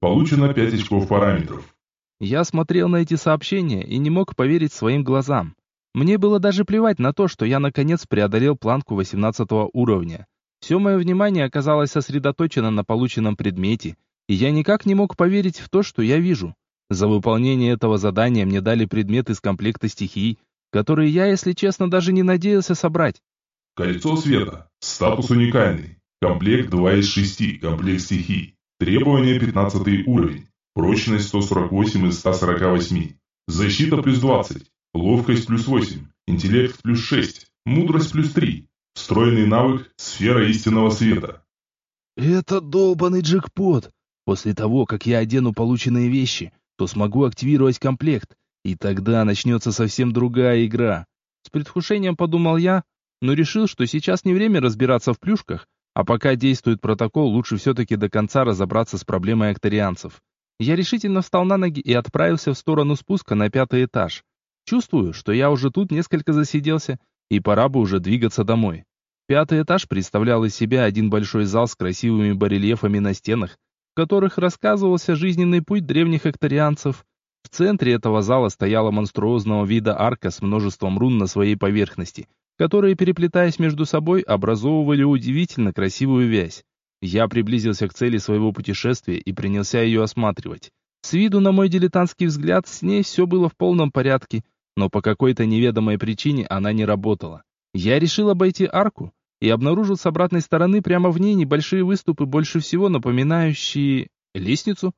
Получено 5 очков параметров. Я смотрел на эти сообщения и не мог поверить своим глазам. Мне было даже плевать на то, что я наконец преодолел планку 18 уровня. Все мое внимание оказалось сосредоточено на полученном предмете, и я никак не мог поверить в то, что я вижу. За выполнение этого задания мне дали предмет из комплекта стихий, которые я, если честно, даже не надеялся собрать. Кольцо света. Статус уникальный. Комплект 2 из 6. Комплект стихий. Требование 15 уровень. Прочность 148 из 148. Защита плюс 20. Ловкость плюс 8. Интеллект плюс 6. Мудрость плюс 3. Встроенный навык «Сфера истинного света». Это долбанный джекпот. После того, как я одену полученные вещи, то смогу активировать комплект, и тогда начнется совсем другая игра. С предвкушением подумал я, но решил, что сейчас не время разбираться в плюшках, а пока действует протокол, лучше все-таки до конца разобраться с проблемой акторианцев. Я решительно встал на ноги и отправился в сторону спуска на пятый этаж. Чувствую, что я уже тут несколько засиделся, и пора бы уже двигаться домой. Пятый этаж представлял из себя один большой зал с красивыми барельефами на стенах, в которых рассказывался жизненный путь древних акторианцев. В центре этого зала стояла монструозного вида арка с множеством рун на своей поверхности, которые, переплетаясь между собой, образовывали удивительно красивую вязь. Я приблизился к цели своего путешествия и принялся ее осматривать. С виду, на мой дилетантский взгляд, с ней все было в полном порядке, но по какой-то неведомой причине она не работала. Я решил обойти арку и обнаружил с обратной стороны прямо в ней небольшие выступы, больше всего напоминающие... лестницу?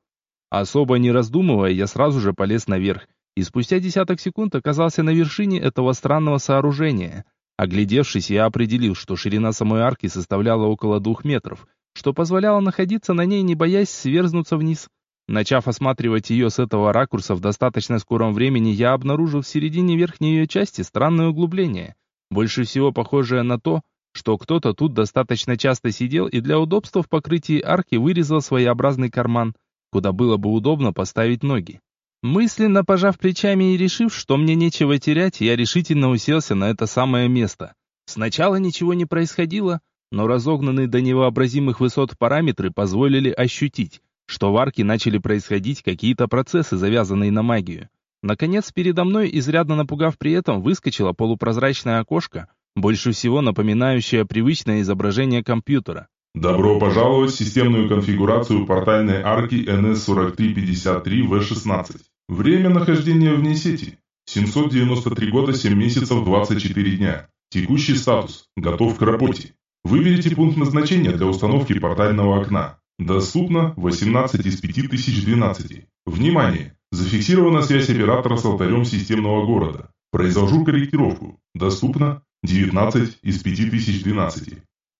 Особо не раздумывая, я сразу же полез наверх, и спустя десяток секунд оказался на вершине этого странного сооружения. Оглядевшись, я определил, что ширина самой арки составляла около двух метров, что позволяло находиться на ней, не боясь сверзнуться вниз. Начав осматривать ее с этого ракурса в достаточно скором времени, я обнаружил в середине верхней ее части странное углубление, больше всего похожее на то, что кто-то тут достаточно часто сидел и для удобства в покрытии арки вырезал своеобразный карман, куда было бы удобно поставить ноги. Мысленно пожав плечами и решив, что мне нечего терять, я решительно уселся на это самое место. Сначала ничего не происходило, но разогнанные до невообразимых высот параметры позволили ощутить, что в арке начали происходить какие-то процессы, завязанные на магию. Наконец, передо мной, изрядно напугав при этом, выскочило полупрозрачное окошко, больше всего напоминающее привычное изображение компьютера. Добро пожаловать в системную конфигурацию портальной арки NS4353V16. Время нахождения вне сети. 793 года 7 месяцев 24 дня. Текущий статус. Готов к работе. Выберите пункт назначения для установки портального окна. Доступно 18 из 5012. Внимание! Зафиксирована связь оператора с алтарем системного города. Произвожу корректировку. Доступно 19 из 5012.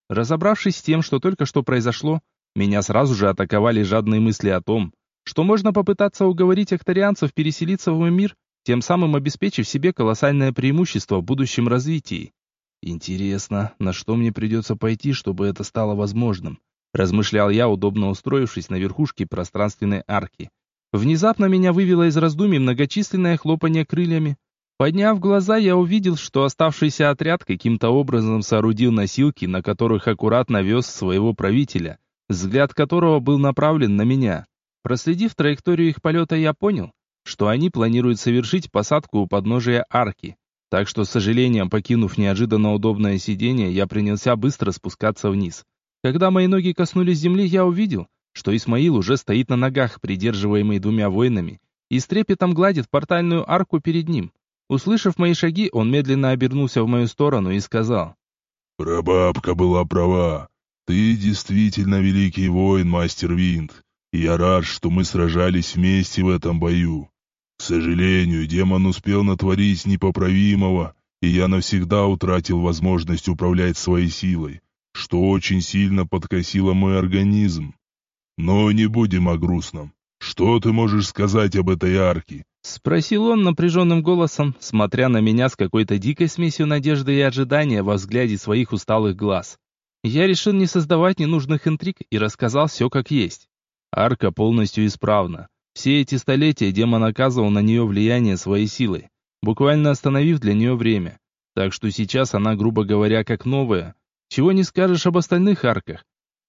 Разобравшись с тем, что только что произошло, меня сразу же атаковали жадные мысли о том, что можно попытаться уговорить акторианцев переселиться в мой мир, тем самым обеспечив себе колоссальное преимущество в будущем развитии. Интересно, на что мне придется пойти, чтобы это стало возможным? Размышлял я, удобно устроившись на верхушке пространственной арки. Внезапно меня вывело из раздумий многочисленное хлопанье крыльями. Подняв глаза, я увидел, что оставшийся отряд каким-то образом соорудил носилки, на которых аккуратно вез своего правителя, взгляд которого был направлен на меня. Проследив траекторию их полета, я понял, что они планируют совершить посадку у подножия арки. Так что, с сожалением, покинув неожиданно удобное сиденье, я принялся быстро спускаться вниз. Когда мои ноги коснулись земли, я увидел, что Исмаил уже стоит на ногах, придерживаемый двумя воинами, и с трепетом гладит портальную арку перед ним. Услышав мои шаги, он медленно обернулся в мою сторону и сказал. «Прабабка была права. Ты действительно великий воин, мастер Винт. Я рад, что мы сражались вместе в этом бою. К сожалению, демон успел натворить непоправимого, и я навсегда утратил возможность управлять своей силой, что очень сильно подкосило мой организм. Но не будем о грустном. Что ты можешь сказать об этой арке? Спросил он напряженным голосом, смотря на меня с какой-то дикой смесью надежды и ожидания во взгляде своих усталых глаз. Я решил не создавать ненужных интриг и рассказал все как есть. Арка полностью исправна. Все эти столетия демон оказывал на нее влияние своей силой, буквально остановив для нее время. Так что сейчас она, грубо говоря, как новая. Чего не скажешь об остальных арках.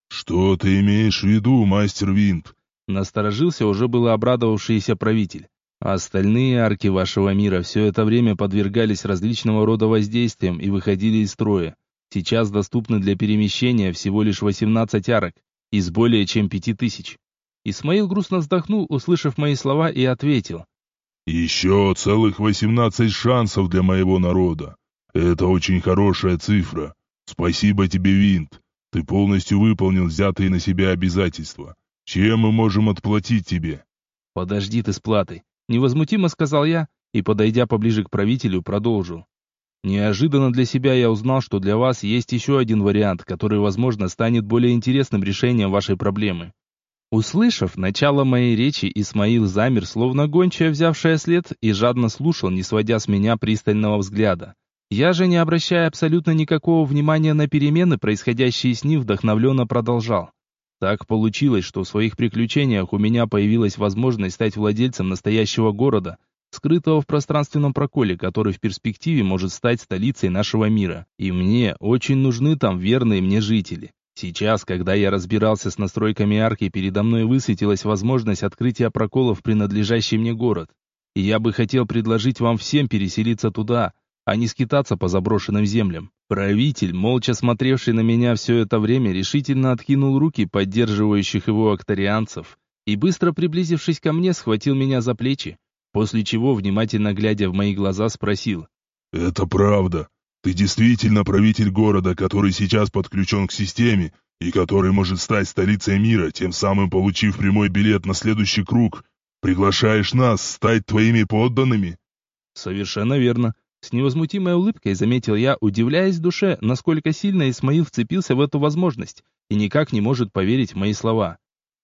«Что ты имеешь в виду, мастер Винт?» Насторожился уже было обрадовавшийся правитель. Остальные арки вашего мира все это время подвергались различного рода воздействиям и выходили из строя. Сейчас доступны для перемещения всего лишь 18 арок из более чем 5000. Исмаил грустно вздохнул, услышав мои слова, и ответил. «Еще целых 18 шансов для моего народа. Это очень хорошая цифра. Спасибо тебе, Винт. Ты полностью выполнил взятые на себя обязательства. Чем мы можем отплатить тебе?» «Подожди ты с платой», — невозмутимо сказал я, и, подойдя поближе к правителю, продолжил. «Неожиданно для себя я узнал, что для вас есть еще один вариант, который, возможно, станет более интересным решением вашей проблемы. Услышав начало моей речи, Исмаил замер, словно гончая, взявшая след, и жадно слушал, не сводя с меня пристального взгляда. Я же, не обращая абсолютно никакого внимания на перемены, происходящие с ним, вдохновленно продолжал. Так получилось, что в своих приключениях у меня появилась возможность стать владельцем настоящего города, скрытого в пространственном проколе, который в перспективе может стать столицей нашего мира. И мне очень нужны там верные мне жители. Сейчас, когда я разбирался с настройками арки, передо мной высветилась возможность открытия прокола в принадлежащий мне город. И я бы хотел предложить вам всем переселиться туда, а не скитаться по заброшенным землям. Правитель, молча смотревший на меня все это время, решительно откинул руки поддерживающих его акторианцев и, быстро приблизившись ко мне, схватил меня за плечи, после чего, внимательно глядя в мои глаза, спросил. «Это правда. Ты действительно правитель города, который сейчас подключен к системе и который может стать столицей мира, тем самым получив прямой билет на следующий круг. Приглашаешь нас стать твоими подданными?» «Совершенно верно», с невозмутимой улыбкой заметил я, удивляясь в душе, насколько сильно Исмаил вцепился в эту возможность и никак не может поверить в мои слова.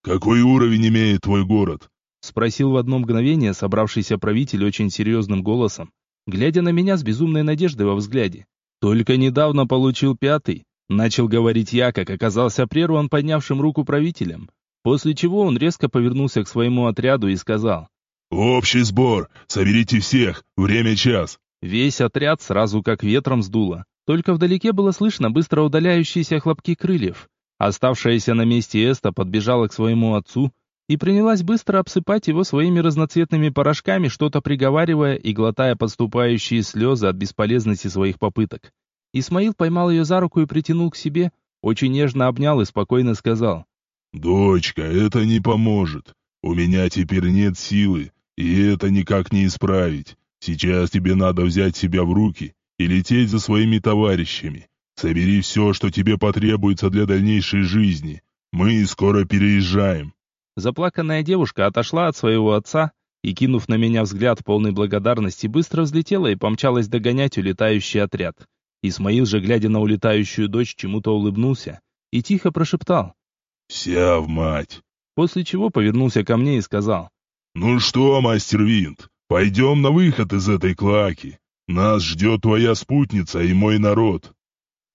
«Какой уровень имеет твой город?» Спросил в одно мгновение собравшийся правитель очень серьезным голосом, глядя на меня с безумной надеждой во взгляде. Только недавно получил пятый, начал говорить я, как оказался прерван поднявшим руку правителем, после чего он резко повернулся к своему отряду и сказал. «Общий сбор! Соберите всех! Время час!» Весь отряд сразу как ветром сдуло. Только вдалеке было слышно быстро удаляющиеся хлопки крыльев. Оставшаяся на месте Эста подбежала к своему отцу, и принялась быстро обсыпать его своими разноцветными порошками, что-то приговаривая и глотая подступающие слезы от бесполезности своих попыток. Исмаил поймал ее за руку и притянул к себе, очень нежно обнял и спокойно сказал. «Дочка, это не поможет. У меня теперь нет силы, и это никак не исправить. Сейчас тебе надо взять себя в руки и лететь за своими товарищами. Собери все, что тебе потребуется для дальнейшей жизни. Мы скоро переезжаем». Заплаканная девушка отошла от своего отца и, кинув на меня взгляд полной благодарности, быстро взлетела и помчалась догонять улетающий отряд. Исмаил же, глядя на улетающую дочь, чему-то улыбнулся и тихо прошептал «Вся в мать!» После чего повернулся ко мне и сказал «Ну что, мастер Винт, пойдем на выход из этой клаки. Нас ждет твоя спутница и мой народ».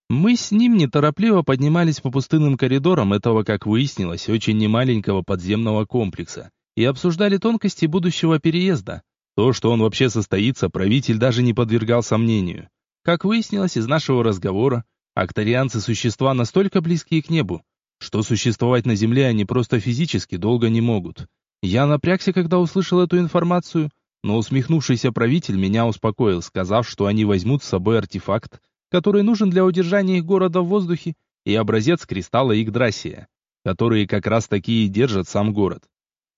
Мы с ним неторопливо поднимались по пустынным коридорам этого, как выяснилось, очень немаленького подземного комплекса и обсуждали тонкости будущего переезда. То, что он вообще состоится, правитель даже не подвергал сомнению. Как выяснилось из нашего разговора, акторианцы – существа настолько близкие к небу, что существовать на Земле они просто физически долго не могут. Я напрягся, когда услышал эту информацию, но усмехнувшийся правитель меня успокоил, сказав, что они возьмут с собой артефакт, который нужен для удержания их города в воздухе, и образец кристалла Игдрасия, которые как раз такие держат сам город.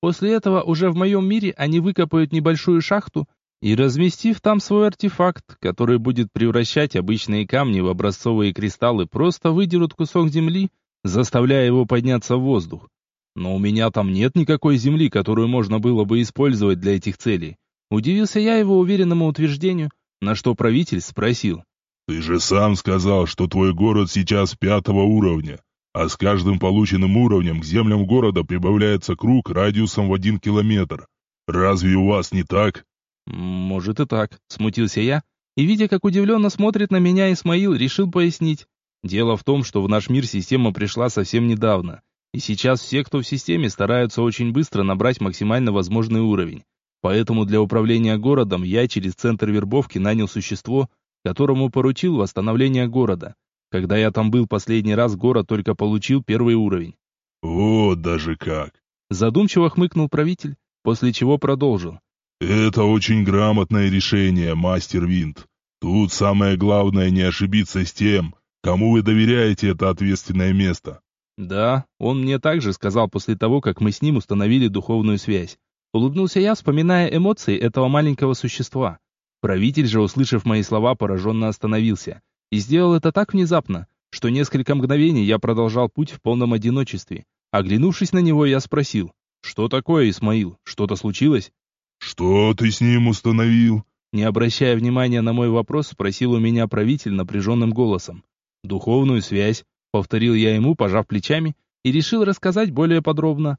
После этого уже в моем мире они выкопают небольшую шахту и, разместив там свой артефакт, который будет превращать обычные камни в образцовые кристаллы, просто выдерут кусок земли, заставляя его подняться в воздух. Но у меня там нет никакой земли, которую можно было бы использовать для этих целей. Удивился я его уверенному утверждению, на что правитель спросил. Ты же сам сказал, что твой город сейчас пятого уровня, а с каждым полученным уровнем к землям города прибавляется круг радиусом в один километр. Разве у вас не так? Может и так, смутился я, и видя, как удивленно смотрит на меня Исмаил, решил пояснить. Дело в том, что в наш мир система пришла совсем недавно, и сейчас все, кто в системе, стараются очень быстро набрать максимально возможный уровень. Поэтому для управления городом я через центр вербовки нанял существо, которому поручил восстановление города. Когда я там был последний раз, город только получил первый уровень. Вот даже как. Задумчиво хмыкнул правитель, после чего продолжил. Это очень грамотное решение, мастер Винт. Тут самое главное не ошибиться с тем, кому вы доверяете это ответственное место. Да, он мне также сказал после того, как мы с ним установили духовную связь. Улыбнулся я, вспоминая эмоции этого маленького существа. Правитель же, услышав мои слова, пораженно остановился. И сделал это так внезапно, что несколько мгновений я продолжал путь в полном одиночестве. Оглянувшись на него, я спросил, «Что такое, Исмаил? Что-то случилось?» «Что ты с ним установил?» Не обращая внимания на мой вопрос, спросил у меня правитель напряженным голосом. «Духовную связь», — повторил я ему, пожав плечами, и решил рассказать более подробно.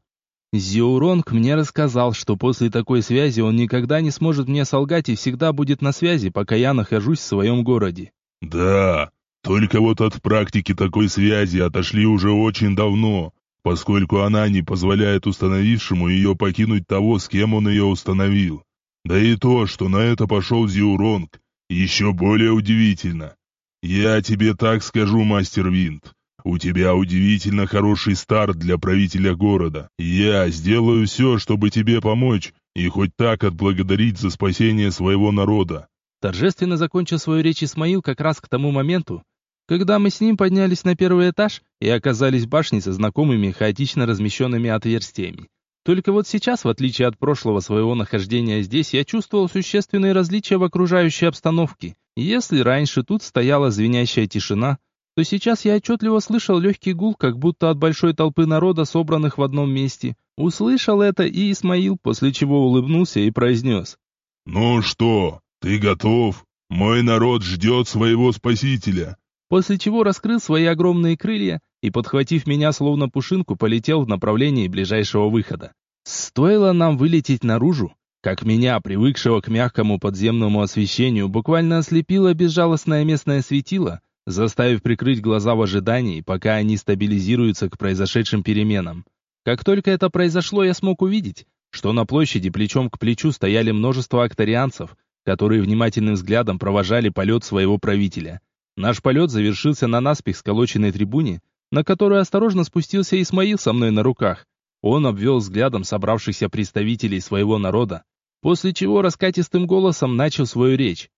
Зиуронг мне рассказал, что после такой связи он никогда не сможет мне солгать и всегда будет на связи, пока я нахожусь в своем городе. Да, только вот от практики такой связи отошли уже очень давно. поскольку она не позволяет установившему ее покинуть того, с кем он ее установил. Да и то, что на это пошел Зиуронг, еще более удивительно. Я тебе так скажу, мастер Винт. У тебя удивительно хороший старт для правителя города. Я сделаю все, чтобы тебе помочь и хоть так отблагодарить за спасение своего народа. Торжественно закончил свою речь Исмаил как раз к тому моменту, когда мы с ним поднялись на первый этаж и оказались в башне со знакомыми хаотично размещенными отверстиями. Только вот сейчас, в отличие от прошлого своего нахождения здесь, я чувствовал существенные различия в окружающей обстановке. Если раньше тут стояла звенящая тишина, то сейчас я отчетливо слышал легкий гул, как будто от большой толпы народа, собранных в одном месте. Услышал это и Исмаил, после чего улыбнулся и произнес. «Ну что, ты готов? Мой народ ждет своего спасителя после чего раскрыл свои огромные крылья и, подхватив меня словно пушинку, полетел в направлении ближайшего выхода. Стоило нам вылететь наружу, как меня, привыкшего к мягкому подземному освещению, буквально ослепило безжалостное местное светило, заставив прикрыть глаза в ожидании, пока они стабилизируются к произошедшим переменам. Как только это произошло, я смог увидеть, что на площади плечом к плечу стояли множество акторианцев, которые внимательным взглядом провожали полет своего правителя. Наш полет завершился на наспех сколоченной трибуне, на которую осторожно спустился Исмаил со мной на руках. Он обвел взглядом собравшихся представителей своего народа, после чего раскатистым голосом начал свою речь.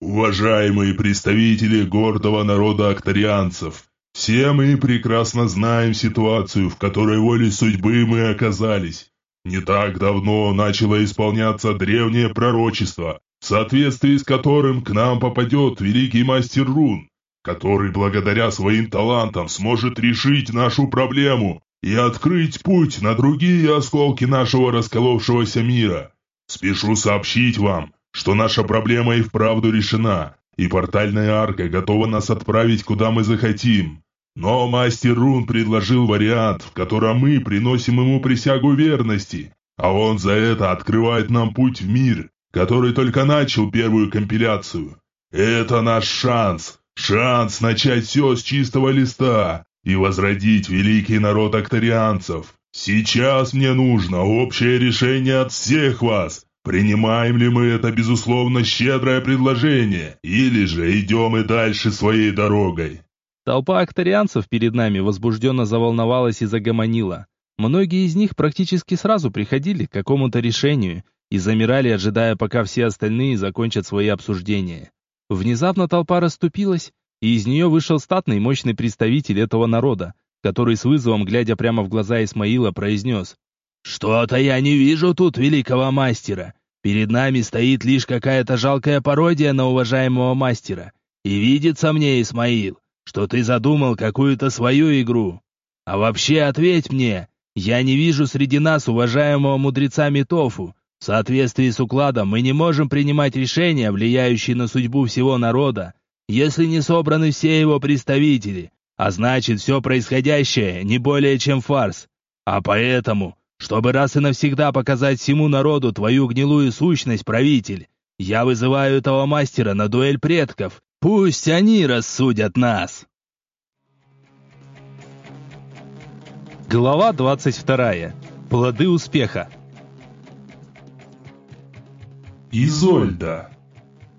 «Уважаемые представители гордого народа акторианцев, все мы прекрасно знаем ситуацию, в которой волей судьбы мы оказались. Не так давно начало исполняться древнее пророчество, в соответствии с которым к нам попадет великий мастер рун, который благодаря своим талантам сможет решить нашу проблему и открыть путь на другие осколки нашего расколовшегося мира. Спешу сообщить вам, что наша проблема и вправду решена, и портальная арка готова нас отправить куда мы захотим. Но мастер Рун предложил вариант, в котором мы приносим ему присягу верности, а он за это открывает нам путь в мир, который только начал первую компиляцию. Это наш шанс, шанс начать все с чистого листа и возродить великий народ акторианцев. Сейчас мне нужно общее решение от всех вас. Принимаем ли мы это, безусловно, щедрое предложение, или же идем и дальше своей дорогой?» Толпа акторианцев перед нами возбужденно заволновалась и загомонила. Многие из них практически сразу приходили к какому-то решению – и замирали, ожидая, пока все остальные закончат свои обсуждения. Внезапно толпа расступилась, и из нее вышел статный мощный представитель этого народа, который с вызовом, глядя прямо в глаза Исмаила, произнес «Что-то я не вижу тут великого мастера. Перед нами стоит лишь какая-то жалкая пародия на уважаемого мастера. И видится мне, Исмаил, что ты задумал какую-то свою игру. А вообще ответь мне, я не вижу среди нас уважаемого мудреца Митофу, в соответствии с укладом мы не можем принимать решения, влияющие на судьбу всего народа, если не собраны все его представители, а значит все происходящее не более чем фарс. А поэтому, чтобы раз и навсегда показать всему народу твою гнилую сущность, правитель, я вызываю этого мастера на дуэль предков. Пусть они рассудят нас. Глава 22. Плоды успеха. Изольда.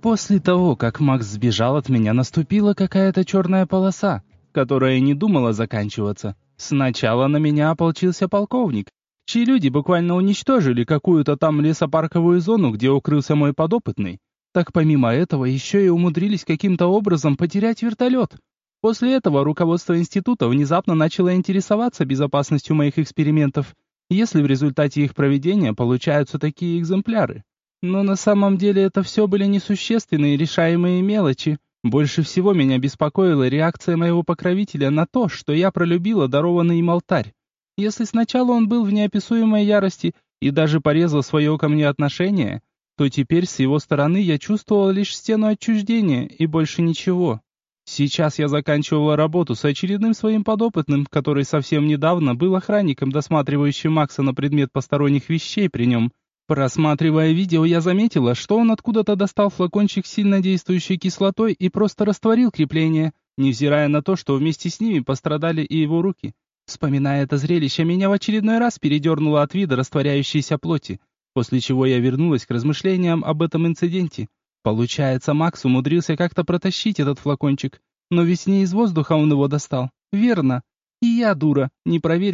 После того, как Макс сбежал от меня, наступила какая-то черная полоса, которая не думала заканчиваться. Сначала на меня ополчился полковник, чьи люди буквально уничтожили какую-то там лесопарковую зону, где укрылся мой подопытный. Так помимо этого еще и умудрились каким-то образом потерять вертолет. После этого руководство института внезапно начало интересоваться безопасностью моих экспериментов, если в результате их проведения получаются такие экземпляры. Но на самом деле это все были несущественные решаемые мелочи. Больше всего меня беспокоила реакция моего покровителя на то, что я пролюбила дарованный им алтарь. Если сначала он был в неописуемой ярости и даже порезал свое ко мне отношение, то теперь с его стороны я чувствовала лишь стену отчуждения и больше ничего. Сейчас я заканчивала работу с очередным своим подопытным, который совсем недавно был охранником, досматривающим Макса на предмет посторонних вещей при нем, Просматривая видео, я заметила, что он откуда-то достал флакончик с сильнодействующей кислотой и просто растворил крепление, невзирая на то, что вместе с ними пострадали и его руки. Вспоминая это зрелище, меня в очередной раз передернуло от вида растворяющейся плоти, после чего я вернулась к размышлениям об этом инциденте. Получается, Макс умудрился как-то протащить этот флакончик, но ведь не из воздуха он его достал. Верно. И я, дура, не проверила